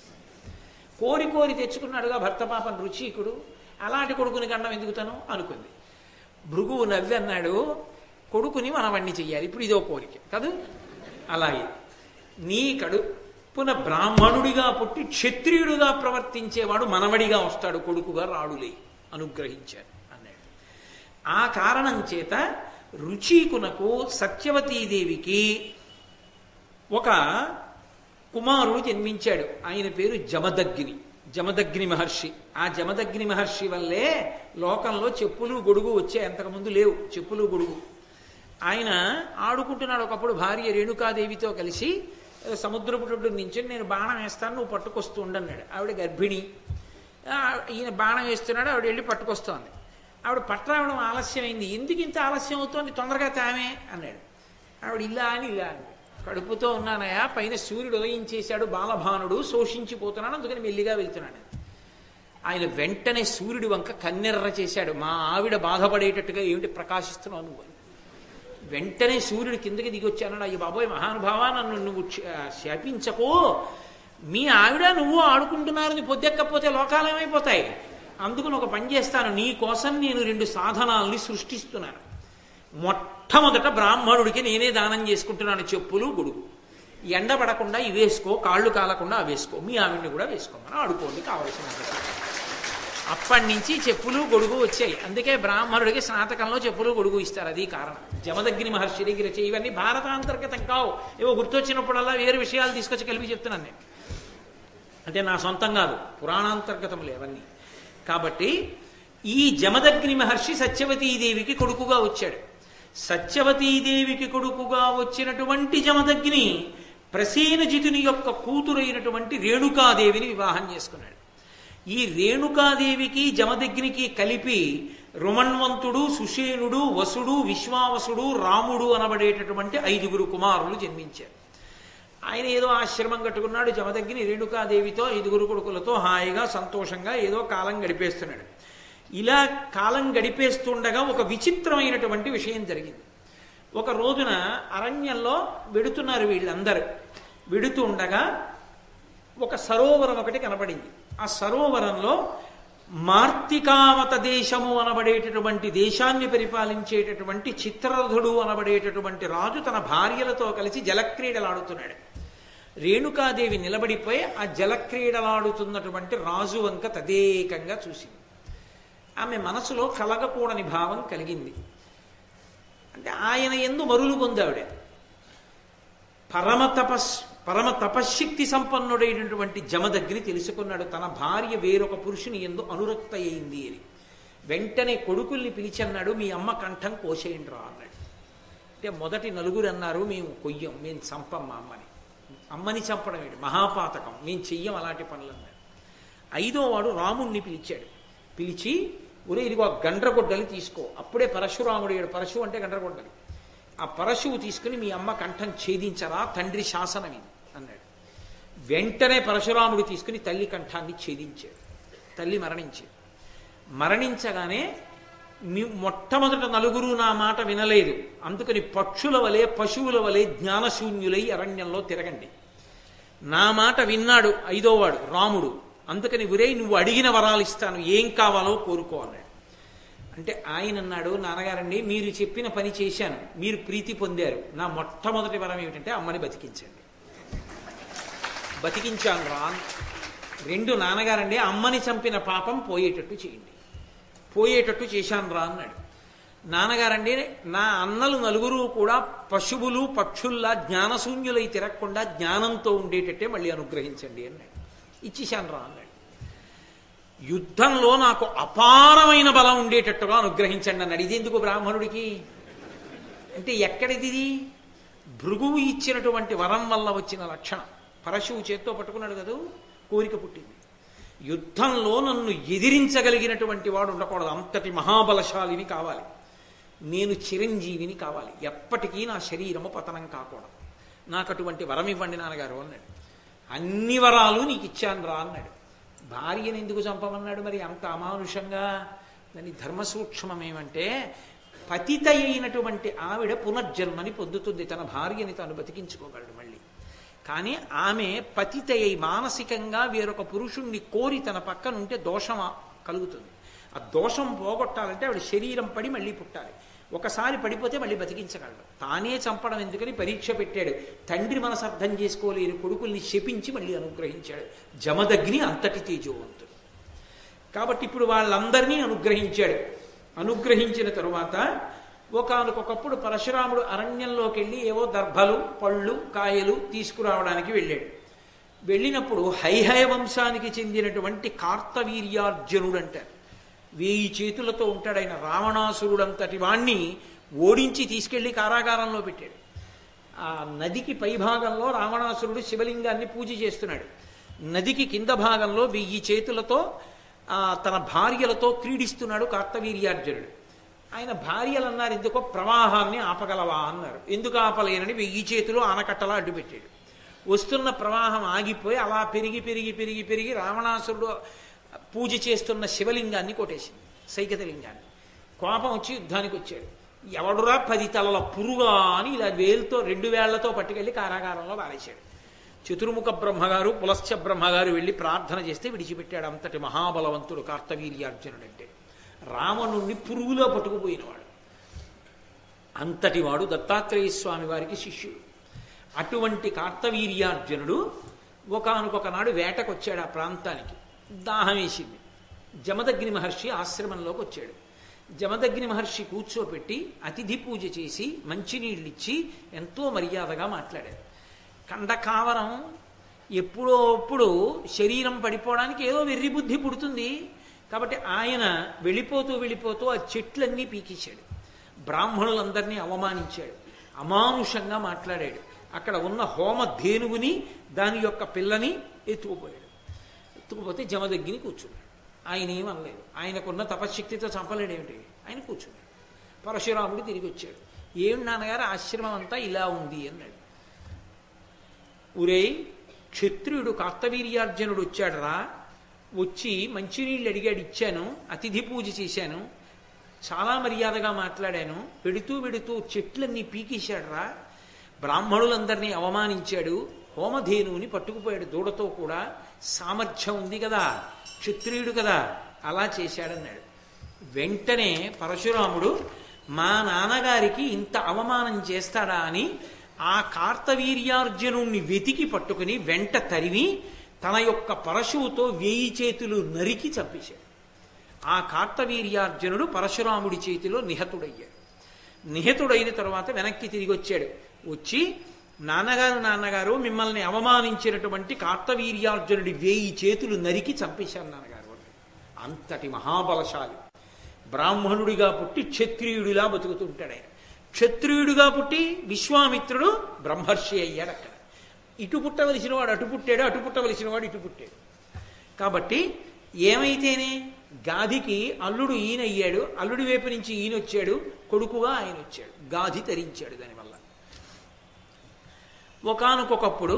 కోరి కోరి తెచ్చుకున్నాడుగా భర్త పాపం రుచికుడు. అలాంటి కొడుకుని గండం ఎందుకుతాను అనుకుంది. భృగువు నవ్వి అన్నాడు కొడుకుని మనవణ్ణి చెయ్యాలి. ఇప్పుడు ఇదో కోరిక. కాదు? అలాగే. నీ కడుపున బ్రాహ్మణుడిగా పుట్టి క్షత్రియుడుగా ప్రవర్తించేవాడు మనవడిగా వస్తాడు కొడుకుగా రాడులే అనుగ్రహించాడు ఆ కారణం చేత రుచీకునకు సత్యవతీదేవికి ఒక కుమారుడు జన్మించాడు. ఆయన పేరు జమదగ్ని జమదగ్ని మహర్షి. ఆ జమదగ్ని మహర్షి వల్లే లోకంలో చెప్పులు గొడుగు వచ్చే అంతకుముందు లేవు. చెప్పులు గొడుగు. ఆయన ఆడుకుంటున్నాడు ఒకప్పుడు భార్య రేణుకాదేవితో కలిసి "ఏ, సముద్రపు నుంచి నేను బాణం వేస్తాను నువ్వు పట్టుకొస్తూ ఉండన్నాడు. ఆవిడ గర్భిణి. ఈయన బాణం వేస్తున్నాడు ఆవిడ వెళ్ళి పట్టుకొస్తోంది. ఆవిడ పట్టరావడం ఆలస్యమైంది. ఎందుకు ఇంత ఆలస్యం అవుతోంది? తొందరగా తామే అన్నాడు. ఆవిడ ఇలా అని ఇలా అంది కడుపుతో ఉన్నానయా పైన సూర్యుడు ఉదయించేశాడు బాలభానుడు శోషించిపోతున్నాడు అందుకని మెల్లిగా వెళ్తున్నాడు. ఆయన వెంటనే సూర్యుడి వంక కన్నెర్ర చేశాడు. మా ఆవిడ బాధపడేటట్టుగా ఏమిటి ప్రకాశిస్తున్నావు నువ్వు? వెంటనే సూర్యుడు కిందకి దిగి వచ్చాడు అయ్యి బాబోయ్ మహానుభావా నన్ను నువ్వు శాపించకో. మీ ఆవిడ నువ్వు ఆడుకుంటున్నారని పొద్దెక్కపోతే లోకాలు ఏమైపోతాయి? అందుకని ఒక పని చేస్తాను. నీ కోసం నేను రెండు సాధనాల్ని సృష్టిస్తున్నాను. మొట్టమొదట బ్రాహ్మణుడికి నేనే దానం చేసుకుంటున్నాను. చెప్పులు గొడుగు ఎండబడకుండా ఇవేసుకో ఇవి వేసుకో కాళ్ళు కాలకుండా అవి వేసుకో. మీ ఆవిడ్ని కూడా వేసుకోమని ఆడుకోండి కావలసిన అప్పటి నుంచి చెప్పులు గొడుగు వచ్చాయి. అందుకే బ్రాహ్మణుడికి స్నాతకంలో చెప్పులు గొడుగు ఇస్తారు. అది కారణం. జమదగ్ని మహర్షి దగ్గర ఇవన్నీ భారతాంతర్గతం కావు. ఏవో గుర్తొచ్చినప్పుడల్లా వేరు విషయాలు తీసుకొచ్చి కలిపి చెప్తున్నాను నేను. అంటే నా సొంతం కాదు. పురాణాంతర్గతములు లేవన్నీ కాబట్టి ఈ జమదగ్ని మహర్షి సత్యవతీదేవికి కొడుకుగా వచ్చాడు. సత్యవతీదేవికి కొడుకుగా వచ్చినటువంటి జమదగ్ని ప్రసేనజితుని యొక్క కూతురైనటువంటి రేణుకాదేవిని వివాహం చేసుకున్నాడు. ఈ రేణుకాదేవికి జమదగ్నికి కలిపి రుమణ్వంతుడు సుషేనుడు వసుడు విశ్వావసుడు రాముడు అనబడేటటువంటి ఐదుగురు కుమారులు జన్మించారు. ఆయన ఏదో ఆశ్రమం కట్టుకున్నాడు జమదగ్గిని రేణుకాదేవితో ఐదుగురు కొడుకులతో హాయిగా సంతోషంగా ఏదో కాలం గడిపేస్తున్నాడు. ఇలా కాలం గడిపేస్తుండగా ఒక విచిత్రమైనటువంటి విషయం జరిగింది. ఒక రోజున అరణ్యంలో వెడుతున్నారు వీళ్ళందరూ. వెడుతూ ఉండగా ఒక సరోవరం ఒకటి కనపడింది. ఆ సరోవరంలో మార్తికావత దేశము అనబడేటటువంటి దేశాన్ని పరిపాలించేటటువంటి చిత్రరథుడు అనబడేటటువంటి రాజు తన భార్యలతో కలిసి జలక్రీడలాడుతున్నాడు రేణుకాదేవి నిలబడిపోయి ఆ జలక్రీడలాడుతున్నటువంటి రాజు వంక తదేకంగా చూసింది. ఆమె మనసులో కలగకూడని భావం కలిగింది. అంటే ఆయన ఎందు మరులు పొందావిడ. పరమ తపస్ పరమ తపశ్శక్తి సంపన్నుడైనటువంటి జమదగ్ని తెలుసుకున్నాడు. తన భార్య వేరొక పురుషుని ఎందు అనురక్త అయింది అని. వెంటనే కొడుకుల్ని పిలిచన్నాడు మీ అమ్మ కంఠం కోసేయండి రా అన్నాడు. అంటే మొదటి నలుగురు అన్నారు మేము కొయ్యం మేము చంపం మా అమ్మని. అమ్మని చంపడం ఏంటి? మహాపాతకం. మేము చెయ్యం అలాంటి పనులన్నాడు ఐదో వాడు రాముణ్ణి పిలిచాడు. పిలిచి ఒరే ఇదిగో ఆ గండ్రగొడ్డలి తీసుకో. అప్పుడే పరశురాముడు ఏడు. పరశు అంటే గండ్రగొడ్డలి. ఆ పరశువు తీసుకుని మీ అమ్మ కంఠం ఛేదించరా? తండ్రి శాసనం ఇది. అన్నాడు. వెంటనే పరశురాముడు తీసుకుని తల్లి కంఠాన్ని ఛేదించాడు. తల్లి మరణించాడు. మరణించగానే మీ మొట్టమొదట నలుగురు నా మాట వినలేదు. అందుకని పక్షుల వలె పశువుల వలె జ్ఞానశూన్యులై అరణ్యంలో తిరగండి. నా మాట విన్నాడు ఐదోవాడు రాముడు. అందుకని ఉరే నువ్వు అడిగిన వరాలు ఇస్తాను. ఏం కావాలో కోరుకో అన్నాడు అంటే ఆయన అన్నాడు నాన్నగారండి మీరు చెప్పిన పని చేశాను. మీరు ప్రీతి పొందారు. నా మొట్టమొదటి వరం ఏమిటంటే అమ్మని బతికించండి. బతికించాను రా. రెండు నాన్నగారండి అమ్మని చంపిన పాపం పోయేటట్టు చేయండి. పోయేటట్టు చేశాను రా అన్నాడు. నాన్నగారండి నా అన్నలు నలుగురు కూడా పశువులు పక్షుల్లా జ్ఞానశూన్యులై తిరగకుండా జ్ఞానంతో ఉండేటట్టే మళ్ళీ అనుగ్రహించండి అన్నాడు. ఇచ్చేశాను రా అన్నాడు. యుద్ధంలో నాకు అపారమైన బలం ఉండేటట్టుగా అనుగ్రహించండి అన్నాడు. ఇదెందుకు బ్రాహ్మణుడికి? అంటే ఎక్కడిది భృగువు ఇచ్చినటువంటి వరం వల్ల వచ్చిన లక్షణం. పరశువు చేత్తో పట్టుకున్నాడు కదా? కోరిక పుట్టింది. యుద్ధంలో నన్ను ఎదిరించగలిగినటువంటి వాడు ఉండకూడదు. అంతటి మహాబలశాలిని కావాలి. నేను చిరంజీవిని కావాలి. ఎప్పటికీ నా శరీరము పతనం కాకూడదు. నాకు అటువంటి వరం ఇవ్వండి నాన్నగారు అన్నాడు. అన్ని వరాలు నీకు ఇచ్చాను రా అన్నాడు. భార్యను ఎందుకు చంపమన్నాడు మరి? అంత అమానుషంగా? దాని ధర్మసూక్ష్మం ఏమంటే పతిత అయినటువంటి ఆవిడ పునర్జన్మని పొందుతుంది. తన భార్యని తాను బతికించుకోగలడు మళ్ళీ. కానీ ఆమె పతితయ్యి మానసికంగా వేరొక పురుషుణ్ణి కోరి తన పక్కన ఉంటే దోషం కలుగుతుంది. ఆ దోషం పోగొట్టాలంటే ఆవిడ శరీరం పడి మళ్ళీ పుట్టాలి. ఒకసారి పడిపోతే మళ్ళీ బతికించగలడు. తానే చంపడం ఎందుకని పరీక్ష పెట్టాడు. తండ్రి మనసు అర్థం చేసుకోలేని కొడుకుల్ని శపించి మళ్ళీ అనుగ్రహించాడు. జమదగ్ని అంతటి తేజోవంతుడు. కాబట్టి ఇప్పుడు వాళ్ళందరినీ అనుగ్రహించాడు. అనుగ్రహించిన తరువాత ఒకనకొకప్పుడు పరశురాముడు అరణ్యంలోకి వెళ్ళి ఏవో దర్భలు పళ్ళు కాయలు తీసుకురావడానికి వెళ్ళాడు. వెళ్ళినప్పుడు హైహయ వంశానికి చెందినటువంటి కార్తవీర్యార్జునుడు అంటారు వేయి చేతులతో ఉంటాడు ఆయన రావణాసురుడంతటి వాణ్ణి ఓడించి తీసుకెళ్ళి కారాగారంలో పెట్టాడు. ఆ నదికి పై భాగంలో రావణాసురుడు శివలింగాన్ని పూజ చేస్తున్నాడు. నదికి కింద భాగంలో వెయ్యి చేతులతో తన భార్యలతో క్రీడిస్తున్నాడు కార్తవీర్యార్జునుడు. ఆయన భార్యలు అన్నారు ఎందుకో ప్రవాహాన్ని ఆపగలవా? అన్నారు. ఎందుకు ఆపలేనని వెయ్యి చేతులు ఆనకట్టలా అడ్డుపెట్టాడు. వస్తున్న ప్రవాహం ఆగిపోయి అలా పెరిగి పెరిగి పెరిగి పెరిగి రావణాసురుడు పూజ చేస్తున్న శివలింగాన్ని కొట్టేసింది సైకత లింగాన్ని. కోపం వచ్చి యుద్ధానికి వచ్చాడు. ఎవడురా పది తలల పురుగా అని ఇలా వేలుతో రెండు వేళ్ళతో పట్టుకెళ్ళి కారాగారంలో వారేశాడు. చతుర్ముఖ బ్రహ్మగారు పులశ్చ బ్రహ్మగారు వెళ్ళి ప్రార్థన చేస్తే విడిచిపెట్టాడు అంతటి మహాబలవంతుడు కార్తవీర్యార్జునుడు అంటే రావణుణ్ణి పురుగులో పట్టుకుపోయినవాడు. అంతటివాడు దత్తాత్రేయ స్వామి వారికి శిష్యుడు. అటువంటి కార్తవీర్యార్జునుడు ఒకనకొక వేటకు వేటకొచ్చాడు ఆ ప్రాంతానికి. దాహం వేసింది. జమదగ్ని మహర్షి ఆశ్రమంలోకి వచ్చాడు. జమదగ్ని మహర్షి కూర్చోపెట్టి అతిథి పూజ చేసి మంచినీళ్ళిచ్చి ఎంతో మర్యాదగా మాట్లాడాడు. కండకావరం ఎప్పుడో అప్పుడు శరీరం పడిపోవడానికి ఏదో వెర్రి బుద్ధి పుడుతుంది. కాబట్టి ఆయన వెళ్ళిపోతూ వెళ్ళిపోతూ ఆ చెట్లన్నీ పీకించాడు. బ్రాహ్మణులందరినీ అవమానించాడు. అమానుషంగా మాట్లాడాడు. అక్కడ ఉన్న హోమ ధేనువుని దాని యొక్క పిల్లని ఎత్తుకుపోయాడు. ఎత్తుకుపోతే జమదగ్గిని కూర్చున్నాడు. ఆయన ఏమనలేదు ఆయనకున్న తపశక్తితో చంపలేడేమిటి? ఆయన కూర్చున్నాడు. పరశురాముడు తిరిగి వచ్చాడు. ఏం నాన్నగారు ఆశ్రమం అంతా ఇలా ఉంది అన్నాడు. ఉరే క్షత్రియుడు కార్తవీర్యార్జునుడు వచ్చాడరా. వచ్చి మంచినీళ్ళు అడిగాడు ఇచ్చాను అతిథి పూజ చేశాను చాలా మర్యాదగా మాట్లాడాను పెడుతూ పెడుతూ చెట్లన్నీ పీకేశాడరా. బ్రాహ్మణులందరినీ అవమానించాడు హోమధేనువుని పట్టుకుపోయాడు దూడతో కూడా సామర్థ్యం ఉంది కదా క్షత్రియుడు కదా అలా చేశాడన్నాడు. వెంటనే పరశురాముడు మా నాన్నగారికి ఇంత అవమానం చేస్తాడా అని ఆ కార్తవీర్యార్జునుణ్ణి వెతికి పట్టుకుని వెంట తరివి తన యొక్క పరశువుతో వేయి చేతులు నరికి చంపేశాడు. ఆ కార్తవీర్యార్జునుడు పరశురాముడి చేతిలో నిహతుడయ్యాడు. నిహతుడైన తర్వాత వెనక్కి తిరిగి వచ్చాడు. వచ్చి నాన్నగారు నాన్నగారు మిమ్మల్ని అవమానించినటువంటి కార్తవీర్యార్జునుడి వేయి చేతులు నరికి చంపేశారు నాన్నగారు. అంతటి మహాబలశాలి. బ్రాహ్మణుడిగా పుట్టి క్షత్రియుడిలా బతుకుతుంటాడు ఆయన. క్షత్రియుడిగా పుట్టి విశ్వామిత్రుడు బ్రహ్మర్షి అయ్యాడు అక్కడ. ఇటు పుట్టవలసిన వాడు అటు పుట్టాడు అటు పుట్టవలసిన వాడు ఇటు పుట్టాడు. కాబట్టి ఏమైతేనే గాధికి అల్లుడు ఈయన అయ్యాడు అల్లుడి వైపు నుంచి ఈయన వచ్చాడు కొడుకుగా ఆయన వచ్చాడు గాధి తరించాడు దానివల్ల. ఒకనకొకప్పుడు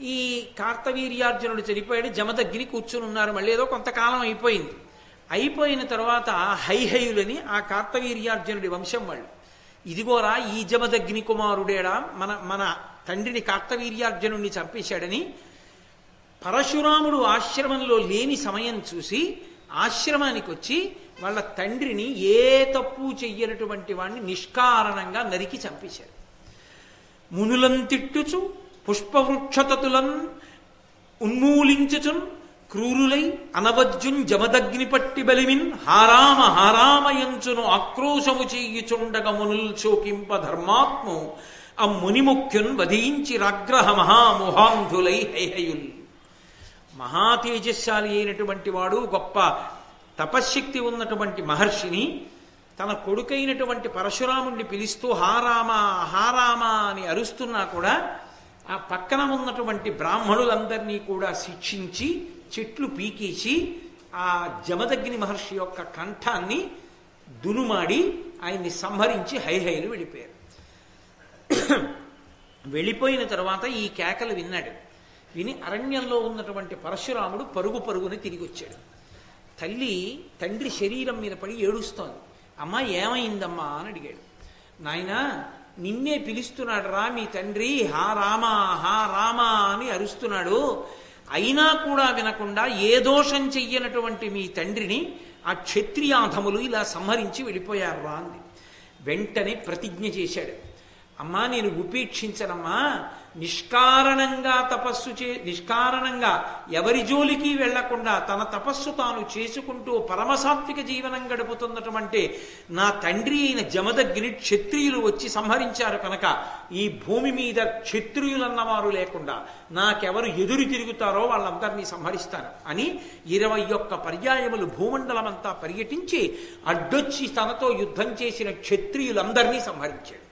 ఈ కార్తవీర్యార్జునుడు చనిపోయాడు జమదగ్గిని కూర్చుని ఉన్నారు మళ్ళీ ఏదో కొంతకాలం అయిపోయింది. అయిపోయిన తర్వాత హైహయులని ఆ కార్తవీర్యార్జునుడి వంశం వాళ్ళు ఇదిగోరా ఈ జమదగ్ని కుమారుడేడా మన మన తండ్రిని కార్తవీర్యార్జునుడిని చంపేశాడని పరశురాముడు ఆశ్రమంలో లేని సమయం చూసి ఆశ్రమానికి వచ్చి వాళ్ళ తండ్రిని ఏ తప్పు చెయ్యనటువంటి వాడిని నిష్కారణంగా నరికి చంపేశారు మునులం తిట్టుచు పుష్పవృక్షతతులన్ ఉన్మూలించుచున్ క్రూరులై అనవజ్జున్ జమదగ్ని పట్టి బలిమిన్ హారామ హారామయంచును ఆక్రోశము చెయ్యుచుండగ మునుల్ చోకింప ధర్మాత్ము ఆ మునిముఖ్యున్ వధించి రాగ్రహ మహామోహాంధులై హైహయుల్. మహా తేజస్శాలి అయినటువంటి వాడు గొప్ప తపశ్శక్తి ఉన్నటువంటి మహర్షిని తన కొడుకైనటువంటి పరశురాముణ్ణి పిలుస్తూ హారామ హారామ అని అరుస్తున్నా కూడా ఆ పక్కన ఉన్నటువంటి బ్రాహ్మణులందరినీ కూడా శిక్షించి చెట్లు పీకేసి ఆ జమదగ్ని మహర్షి యొక్క కంఠాన్ని దునుమాడి ఆయన్ని సంహరించి హైహైలు వెళ్ళిపోయారు వెళ్ళిపోయిన తర్వాత ఈ కేకలు విన్నాడు. విని అరణ్యంలో ఉన్నటువంటి పరశురాముడు పరుగు పరుగుని తిరిగి వచ్చాడు. తల్లి తండ్రి శరీరం మీద పడి ఏడుస్తోంది. అమ్మా ఏమైందమ్మా అని అడిగాడు. నాయనా నిన్నే పిలుస్తున్నాడు రా మీ తండ్రి. హా రామా హా రామా అని అరుస్తున్నాడు. అయినా కూడా వినకుండా ఏ దోషం చెయ్యనటువంటి మీ తండ్రిని ఆ క్షత్రియాధములు ఇలా సంహరించి వెళ్ళిపోయారు రా అంది. వెంటనే ప్రతిజ్ఞ చేశాడు. అమ్మా నేను ఉపేక్షించనమ్మా. నిష్కారణంగా తపస్సు చే నిష్కారణంగా ఎవరి జోలికి వెళ్ళకుండా తన తపస్సు తాను చేసుకుంటూ పరమసాత్విక జీవనం గడుపుతున్నటువంటి నా తండ్రి అయిన జమదగ్ని క్షత్రియులు వచ్చి సంహరించారు కనుక ఈ భూమి మీద క్షత్రియులన్నవారు లేకుండా నాకెవరు ఎదురు తిరుగుతారో వాళ్ళందరినీ సంహరిస్తాను అని ఇరవై ఒక్క పర్యాయములు భూమండలమంతా పర్యటించి అడ్డొచ్చి తనతో యుద్ధం చేసిన క్షత్రియులందరినీ సంహరించాడు.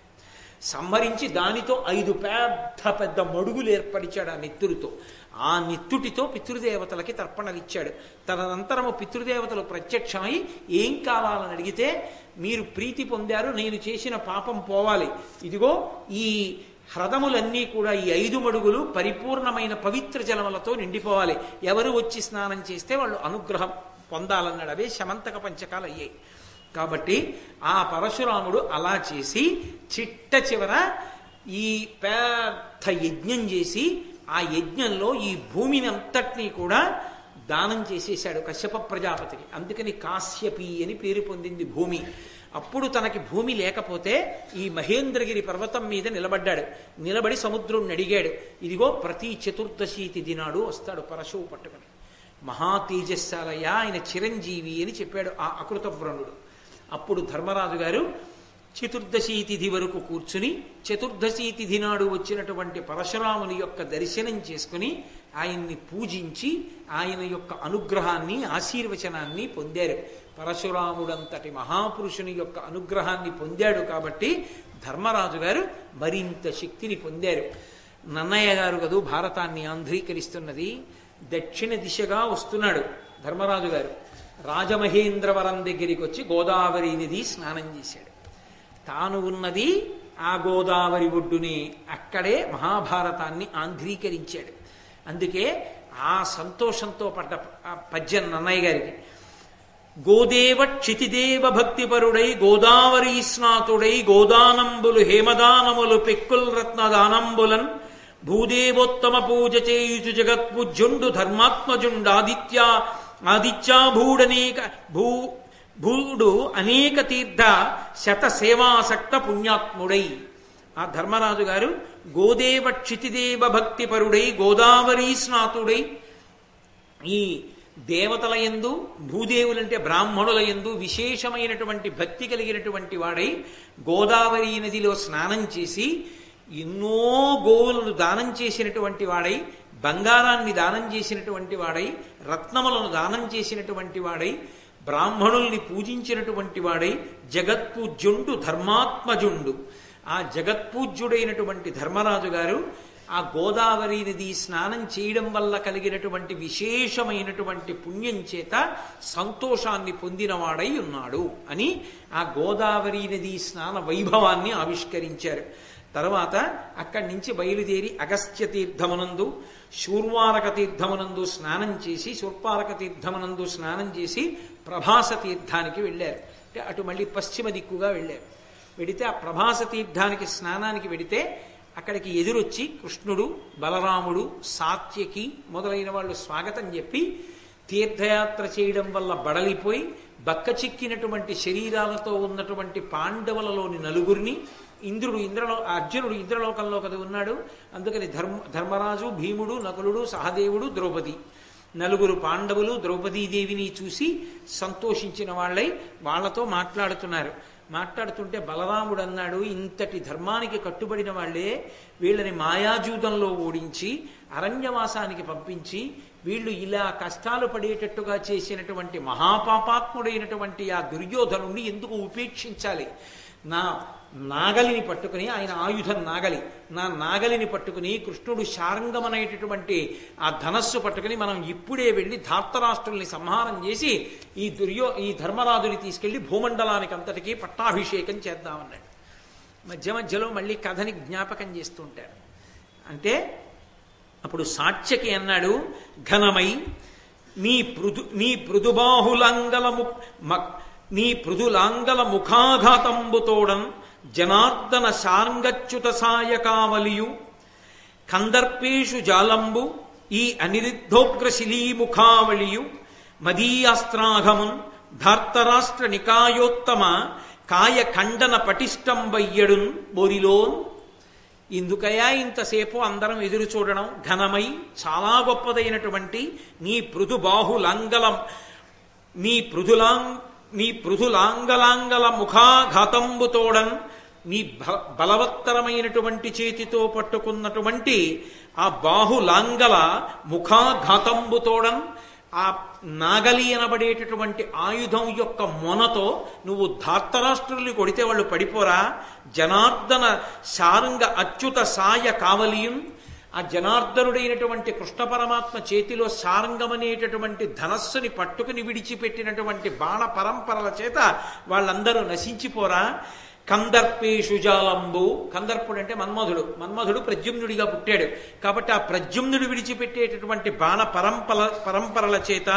సంహరించి దానితో ఐదు పెద్ద పెద్ద మడుగులు ఏర్పరిచాడు ఆ నిత్తుడితో ఆ నెత్తుటితో పితృదేవతలకి తర్పణలిచ్చాడు. తదనంతరము పితృదేవతలు ప్రత్యక్షమై ఏం కావాలని అడిగితే మీరు ప్రీతి పొందారు నేను చేసిన పాపం పోవాలి. ఇదిగో ఈ హ్రదములన్నీ కూడా ఈ ఐదు మడుగులు పరిపూర్ణమైన పవిత్ర జలములతో నిండిపోవాలి. ఎవరు వచ్చి స్నానం చేస్తే వాళ్ళు అనుగ్రహం పొందాలన్నాడు. అవే శమంతక పంచకాలు అయ్యాయి కాబట్టి ఆ పరశురాముడు అలా చేసి చిట్ట చివర ఈ పెద్ద యజ్ఞం చేసి ఆ యజ్ఞంలో ఈ భూమిని అంతటినీ కూడా దానం చేసేశాడు కశ్యప ప్రజాపతికి. అందుకని కాశ్యపి అని పేరు పొందింది భూమి. అప్పుడు తనకి భూమి లేకపోతే ఈ మహేంద్రగిరి పర్వతం మీద నిలబడ్డాడు. నిలబడి సముద్రుణ్ణి అడిగాడు. ఇదిగో ప్రతి చతుర్దశి తిథి నాడు వస్తాడు పరశువు పట్టుకుని. మహా తేజస్సాలయ్య ఆయన చిరంజీవి అని చెప్పాడు ఆ అకృతవ్రణుడు అప్పుడు ధర్మరాజు గారు చతుర్దశి తిథి వరకు కూర్చుని చతుర్దశి తిథి నాడు వచ్చినటువంటి పరశురాముని యొక్క దర్శనం చేసుకుని ఆయన్ని పూజించి ఆయన యొక్క అనుగ్రహాన్ని ఆశీర్వచనాన్ని పొందారు. పరశురాముడంతటి మహాపురుషుని యొక్క అనుగ్రహాన్ని పొందాడు కాబట్టి ధర్మరాజు గారు మరింత శక్తిని పొందారు. నన్నయ్య గారు కదూ భారతాన్ని ఆంధ్రీకరిస్తున్నది దక్షిణ దిశగా వస్తున్నాడు ధర్మరాజు గారు. రాజమహేంద్రవరం దగ్గరికి వచ్చి గోదావరి నది స్నానం చేశాడు. తాను ఉన్నది ఆ గోదావరి ఒడ్డుని అక్కడే మహాభారతాన్ని ఆంధ్రీకరించాడు. అందుకే ఆ సంతోషంతో పడ్డ ఆ పద్యం నన్నయ్య గారికి. గోదేవ క్షితిదేవ భక్తిపరుడై గోదావరి స్నాతుడై గోదానంబులు హేమదానములు పెక్కుల్ రత్నదానంబులన్ భూదేవోత్తమ పూజ చేయుచు జగత్పూజ్యుండు ధర్మాత్మజుండు ఆదిత్య ఆదిత్యాభూడనేక భూ భూడు అనేక తీర్థ శత సేవాసక్త పుణ్యాత్ముడై. ఆ ధర్మరాజు గారు గోదేవ క్షితిదేవ భక్తిపరుడై గోదావరి స్నాతుడై. ఈ దేవతల ఎందు భూదేవులంటే బ్రాహ్మణుల ఎందు విశేషమైనటువంటి భక్తి కలిగినటువంటి వాడై గోదావరి నదిలో స్నానం చేసి ఎన్నో గోవులను దానం చేసినటువంటి వాడై బంగారాన్ని దానం చేసినటువంటి వాడై రత్నములను దానం చేసినటువంటి వాడై బ్రాహ్మణుల్ని పూజించినటువంటి వాడై జగత్పూజ్యుండు ధర్మాత్మజుండు. ఆ జగత్పూజ్యుడైనటువంటి ధర్మరాజు గారు ఆ గోదావరి నది స్నానం చేయడం వల్ల కలిగినటువంటి విశేషమైనటువంటి పుణ్యం చేత సంతోషాన్ని పొందినవాడై ఉన్నాడు అని ఆ గోదావరి నది స్నాన వైభవాన్ని ఆవిష్కరించారు. తర్వాత అక్కడి నుంచి బయలుదేరి అగస్త్య తీర్థమునందు శూర్వారక తీర్థమునందు స్నానం చేసి శూర్పారక తీర్థమునందు స్నానం చేసి ప్రభాస తీర్థానికి వెళ్ళారు. అంటే అటు మళ్ళీ పశ్చిమ దిక్కుగా వెళ్ళారు. వెడితే ఆ ప్రభాస తీర్థానికి స్నానానికి వెడితే అక్కడికి ఎదురొచ్చి కృష్ణుడు బలరాముడు సాత్యకి మొదలైన వాళ్ళు స్వాగతం చెప్పి తీర్థయాత్ర చేయడం వల్ల బడలిపోయి బక్క చిక్కినటువంటి శరీరాలతో ఉన్నటువంటి పాండవులలోని నలుగురిని ఇంద్రుడు ఇంద్రలో అర్జునుడు ఇంద్రలోకంలో కదా ఉన్నాడు. అందుకని ధర్మ ధర్మరాజు భీముడు నకులుడు సహదేవుడు ద్రౌపది. నలుగురు పాండవులు ద్రౌపదీదేవిని చూసి సంతోషించిన వాళ్ళై వాళ్ళతో మాట్లాడుతున్నారు. మాట్లాడుతుంటే బలరాముడు అన్నాడు ఇంతటి ధర్మానికి కట్టుబడిన వాళ్ళే వీళ్ళని మాయాజూదంలో ఓడించి అరణ్యవాసానికి పంపించి వీళ్ళు ఇలా కష్టాలు పడేటట్టుగా చేసినటువంటి మహాపాపాత్ముడైనటువంటి ఆ దుర్యోధను ఎందుకు ఉపేక్షించాలి? నా నాగలిని పట్టుకుని ఆయన ఆయుధం నాగలి. నా నాగలిని పట్టుకుని కృష్ణుడు శారంగమనేటటువంటి ఆ ధనస్సు పట్టుకుని మనం ఇప్పుడే వెళ్ళి ధార్తరాష్ట్రుల్ని సంహారం చేసి ఈ దుర్యో ఈ ధర్మరాజుని తీసుకెళ్ళి భూమండలానికి అంతటికీ పట్టాభిషేకం చేద్దామన్నాడు. మధ్య మధ్యలో మళ్ళీ కథని జ్ఞాపకం చేస్తుంటారు అంటే అప్పుడు సాక్ష్యకి అన్నాడు ఘనమై నీ పృదు నీ పృదుబాహులంగలము నీ పృదులాంగల ముఖాఘాతంబుతోడన్ జనార్దన శార్ంగచ్యుత సాయకావలియు కందర్పేషు జాలంబు ఈ అనిరుద్ధోగ్రశిలీముఖావళియు మదీయాస్త్రాఘమున్ ధార్తరాష్ట్ర నికాయోత్తమ కాయ ఖండన పటిష్టం వయ్యడున్ బోరిలోన్. ఇందుకయా ఇంతసేపు అందరం ఎదురు చూడడం ఘనమై చాలా గొప్పదైనటువంటి నీ పృథు బాహులాంగలం నీ పృథులాం నీ పృథులాంగలాంగల ముఖాఘాతంబుతోడన్ నీ బలవత్తరమైనటువంటి చేతితో పట్టుకున్నటువంటి ఆ బాహులాంగల ముఖాఘాతంబుతోడన్ ఆ నాగలి అనబడేటటువంటి ఆయుధం యొక్క మొనతో నువ్వు ధార్తరాష్ట్రుల్ని కొడితే వాళ్ళు పడిపోరా? జనార్దన శారంగ అచ్యుత సాయ కావలియం ఆ జనార్దనుడైనటువంటి కృష్ణ పరమాత్మ చేతిలో సారంగమనేటటువంటి ధనస్సుని పట్టుకుని విడిచిపెట్టినటువంటి బాణ పరంపరల చేత వాళ్ళందరూ నశించిపోరా? కందర్పేషు జాలంబు కందర్పుడు అంటే మన్మధుడు. మన్మధుడు ప్రద్యుమ్నుడిగా పుట్టాడు. కాబట్టి ఆ ప్రద్యుమ్నుడు విడిచిపెట్టేటటువంటి బాణ పరంపర పరంపరల చేత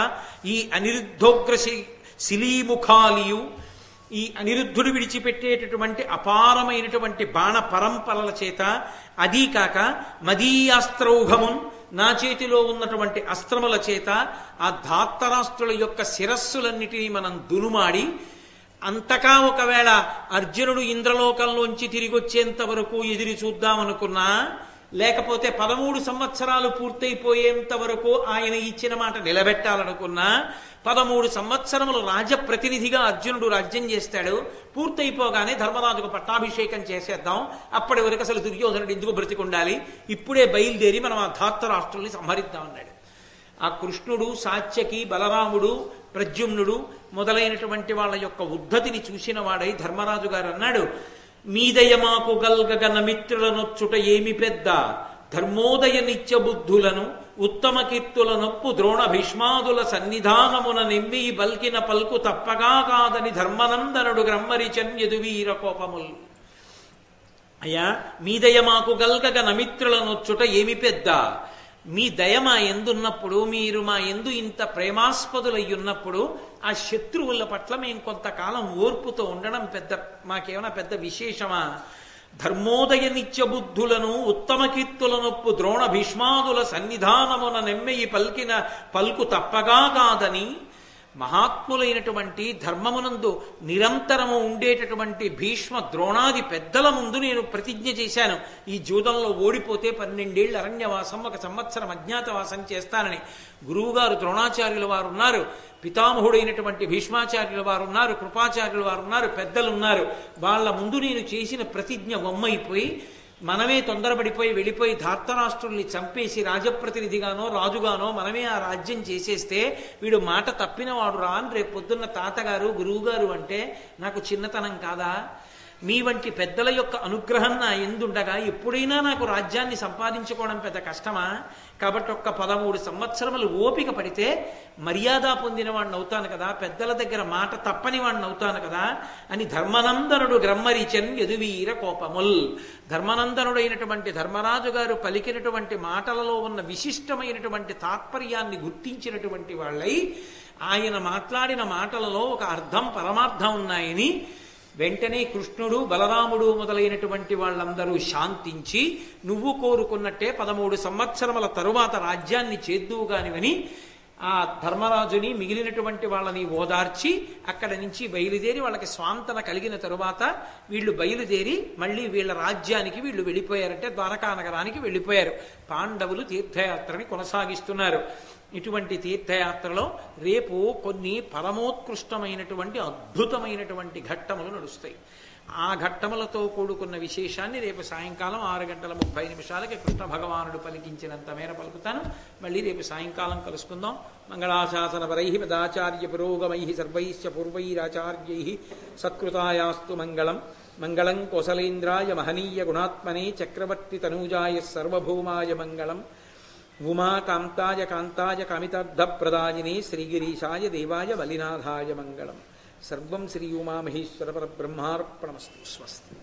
ఈ అనిరుద్ధోగ్రశి శిలీముఖాలియు ఈ అనిరుద్ధుడు విడిచిపెట్టేటటువంటి అపారమైనటువంటి బాణ పరంపరల చేత అదీ కాక మదీయాస్త్రౌఘమున్ నా చేతిలో ఉన్నటువంటి అస్త్రముల చేత ఆ ధాత్తరాష్ట్రుల యొక్క శిరస్సులన్నిటినీ మనం దునుమాడి అంతకా ఒకవేళ అర్జునుడు ఇంద్రలోకంలోంచి తిరిగి వచ్చేంత వరకు ఎదిరి చూద్దామనుకున్నా లేకపోతే పదమూడు సంవత్సరాలు పూర్తయిపోయేంత వరకు ఆయన ఇచ్చిన మాట నిలబెట్టాలనుకున్నా పదమూడు సంవత్సరములు రాజప్రతినిధిగా అర్జునుడు రాజ్యం చేస్తాడు పూర్తయిపోగానే ధర్మరాజుకు పట్టాభిషేకం చేసేద్దాం అప్పటి వరకు అసలు దుర్యోధనుడు ఎందుకు బ్రతికుండాలి? ఇప్పుడే బయలుదేరి మనం ఆ ధాత్త రాష్ట్రుల్ని సంహరిద్దాం అన్నాడు. ఆ కృష్ణుడు సాత్యకి బలరాముడు ప్రద్యుమ్నుడు మొదలైనటువంటి వాళ్ళ యొక్క ఉద్ధతిని చూసిన వాడై ధర్మరాజు గారు అన్నాడు మీదయ మాకు గల్గగన ఏమి పెద్ద? ధర్మోదయ నిత్య బుద్ధులను ఉత్తమ కీర్తుల నొప్పు ద్రోణ భీష్మాదుల సన్నిధానమున నిమ్మి బల్కిన పల్కు తప్పగా కాదని ధర్మనందనుడు గ్రమ్మరి చన్యదు వీర కోపముల్. అయ్యా మీదయ మాకు గల్గగ నమిత్రులనొచ్చుట ఏమి పెద్ద? మీ దయ మా ఎందున్నప్పుడు మీరు మా ఎందు ఇంత ప్రేమాస్పదులై ఉన్నప్పుడు ఆ శత్రువుల పట్ల మేము కొంతకాలం ఓర్పుతో ఉండడం పెద్ద మాకేమైనా పెద్ద విశేషమా? ధర్మోదయ నిత్యబుద్ధులను ఉత్తమ కీర్తులనొప్పు ద్రోణ భీష్మాదుల సన్నిధానమున నెమ్మెయి పల్కిన పల్కు తప్పగా కాదని మహాత్ములైనటువంటి ధర్మమునందు నిరంతరము ఉండేటటువంటి భీష్మ ద్రోణాది పెద్దల ముందు నేను ప్రతిజ్ఞ చేశాను. ఈ జూదంలో ఓడిపోతే పన్నెండేళ్ళు అరణ్యవాసం ఒక సంవత్సరం అజ్ఞాతవాసం చేస్తానని. గురువుగారు ద్రోణాచార్యుల వారు ఉన్నారు పితామహుడైనటువంటి భీష్మాచార్యుల వారు ఉన్నారు కృపాచార్యుల వారు ఉన్నారు పెద్దలు ఉన్నారు వాళ్ళ ముందు నేను చేసిన ప్రతిజ్ఞ వమ్మైపోయి మనమే తొందరపడిపోయి వెళ్ళిపోయి ధార్తరాష్ట్రుల్ని చంపేసి రాజప్రతినిధిగానో రాజుగానో మనమే ఆ రాజ్యం చేసేస్తే వీడు మాట తప్పినవాడు రాను రా అని రేపు పొద్దున్న తాతగారు గురువుగారు అంటే నాకు చిన్నతనం కాదా? మీ వంటి పెద్దల యొక్క అనుగ్రహం నా ఎందుండగా? ఎప్పుడైనా నాకు రాజ్యాన్ని సంపాదించుకోవడం పెద్ద కష్టమా? కాబట్టి ఒక్క పదమూడు సంవత్సరములు ఓపిక పడితే మర్యాద పొందిన వాడిని అవుతాను కదా? పెద్దల దగ్గర మాట తప్పని వాడిని అవుతాను కదా? అని ధర్మనందనుడు గ్రహ్మరీచన్ యదువీర కోపముల్. ధర్మనందనుడైనటువంటి ధర్మరాజు గారు పలికినటువంటి మాటలలో ఉన్న విశిష్టమైనటువంటి తాత్పర్యాన్ని గుర్తించినటువంటి వాళ్ళై ఆయన మాట్లాడిన మాటలలో ఒక అర్థం పరమార్థం ఉన్నాయని వెంటనే కృష్ణుడు బలరాముడు మొదలైనటువంటి వాళ్ళందరూ శాంతించి నువ్వు కోరుకున్నట్టే పదమూడు సంవత్సరముల తరువాత రాజ్యాన్ని చేద్దువు కానివని ఆ ధర్మరాజుని మిగిలినటువంటి వాళ్ళని ఓదార్చి అక్కడ నుంచి బయలుదేరి వాళ్ళకి స్వాంతన కలిగిన తరువాత వీళ్ళు బయలుదేరి మళ్ళీ వీళ్ళ రాజ్యానికి వీళ్ళు వెళ్ళిపోయారంటే ద్వారకా నగరానికి వెళ్ళిపోయారు. పాండవులు తీర్థయాత్రని కొనసాగిస్తున్నారు. ఇటువంటి తీర్థయాత్రలో రేపు కొన్ని పరమోత్కృష్టమైనటువంటి అద్భుతమైనటువంటి ఘట్టములు నడుస్తాయి. ఆ ఘట్టములతో కూడుకున్న విశేషాన్ని రేపు సాయంకాలం ఆరు గంటల ముప్పై నిమిషాలకి కృష్ణ భగవానుడు పలికించినంత మేర పలుకుతాను. మళ్ళీ రేపు సాయంకాలం కలుసుకుందాం. మంగళాశాసన పరై పదాచార్య పురోగమై సర్వైశ్చ పూర్వైరాచార్యై సత్కృతాయాస్తు మంగళం. మంగళం కోసలేంద్రాయ మహనీయ గుణాత్మనే చక్రవర్తి తనూజాయ సర్వభౌమాయ మంగళం. ఉమాకాంతాయ కాంతాయ కామితార్థప్రదాయినే శ్రీగిరీశాయ దేవాయ వలినాథాయ మంగళం. సర్వం శ్రీ ఉమామహేశ్వర పరబ్రహ్మార్పణమస్తు. స్వస్తి.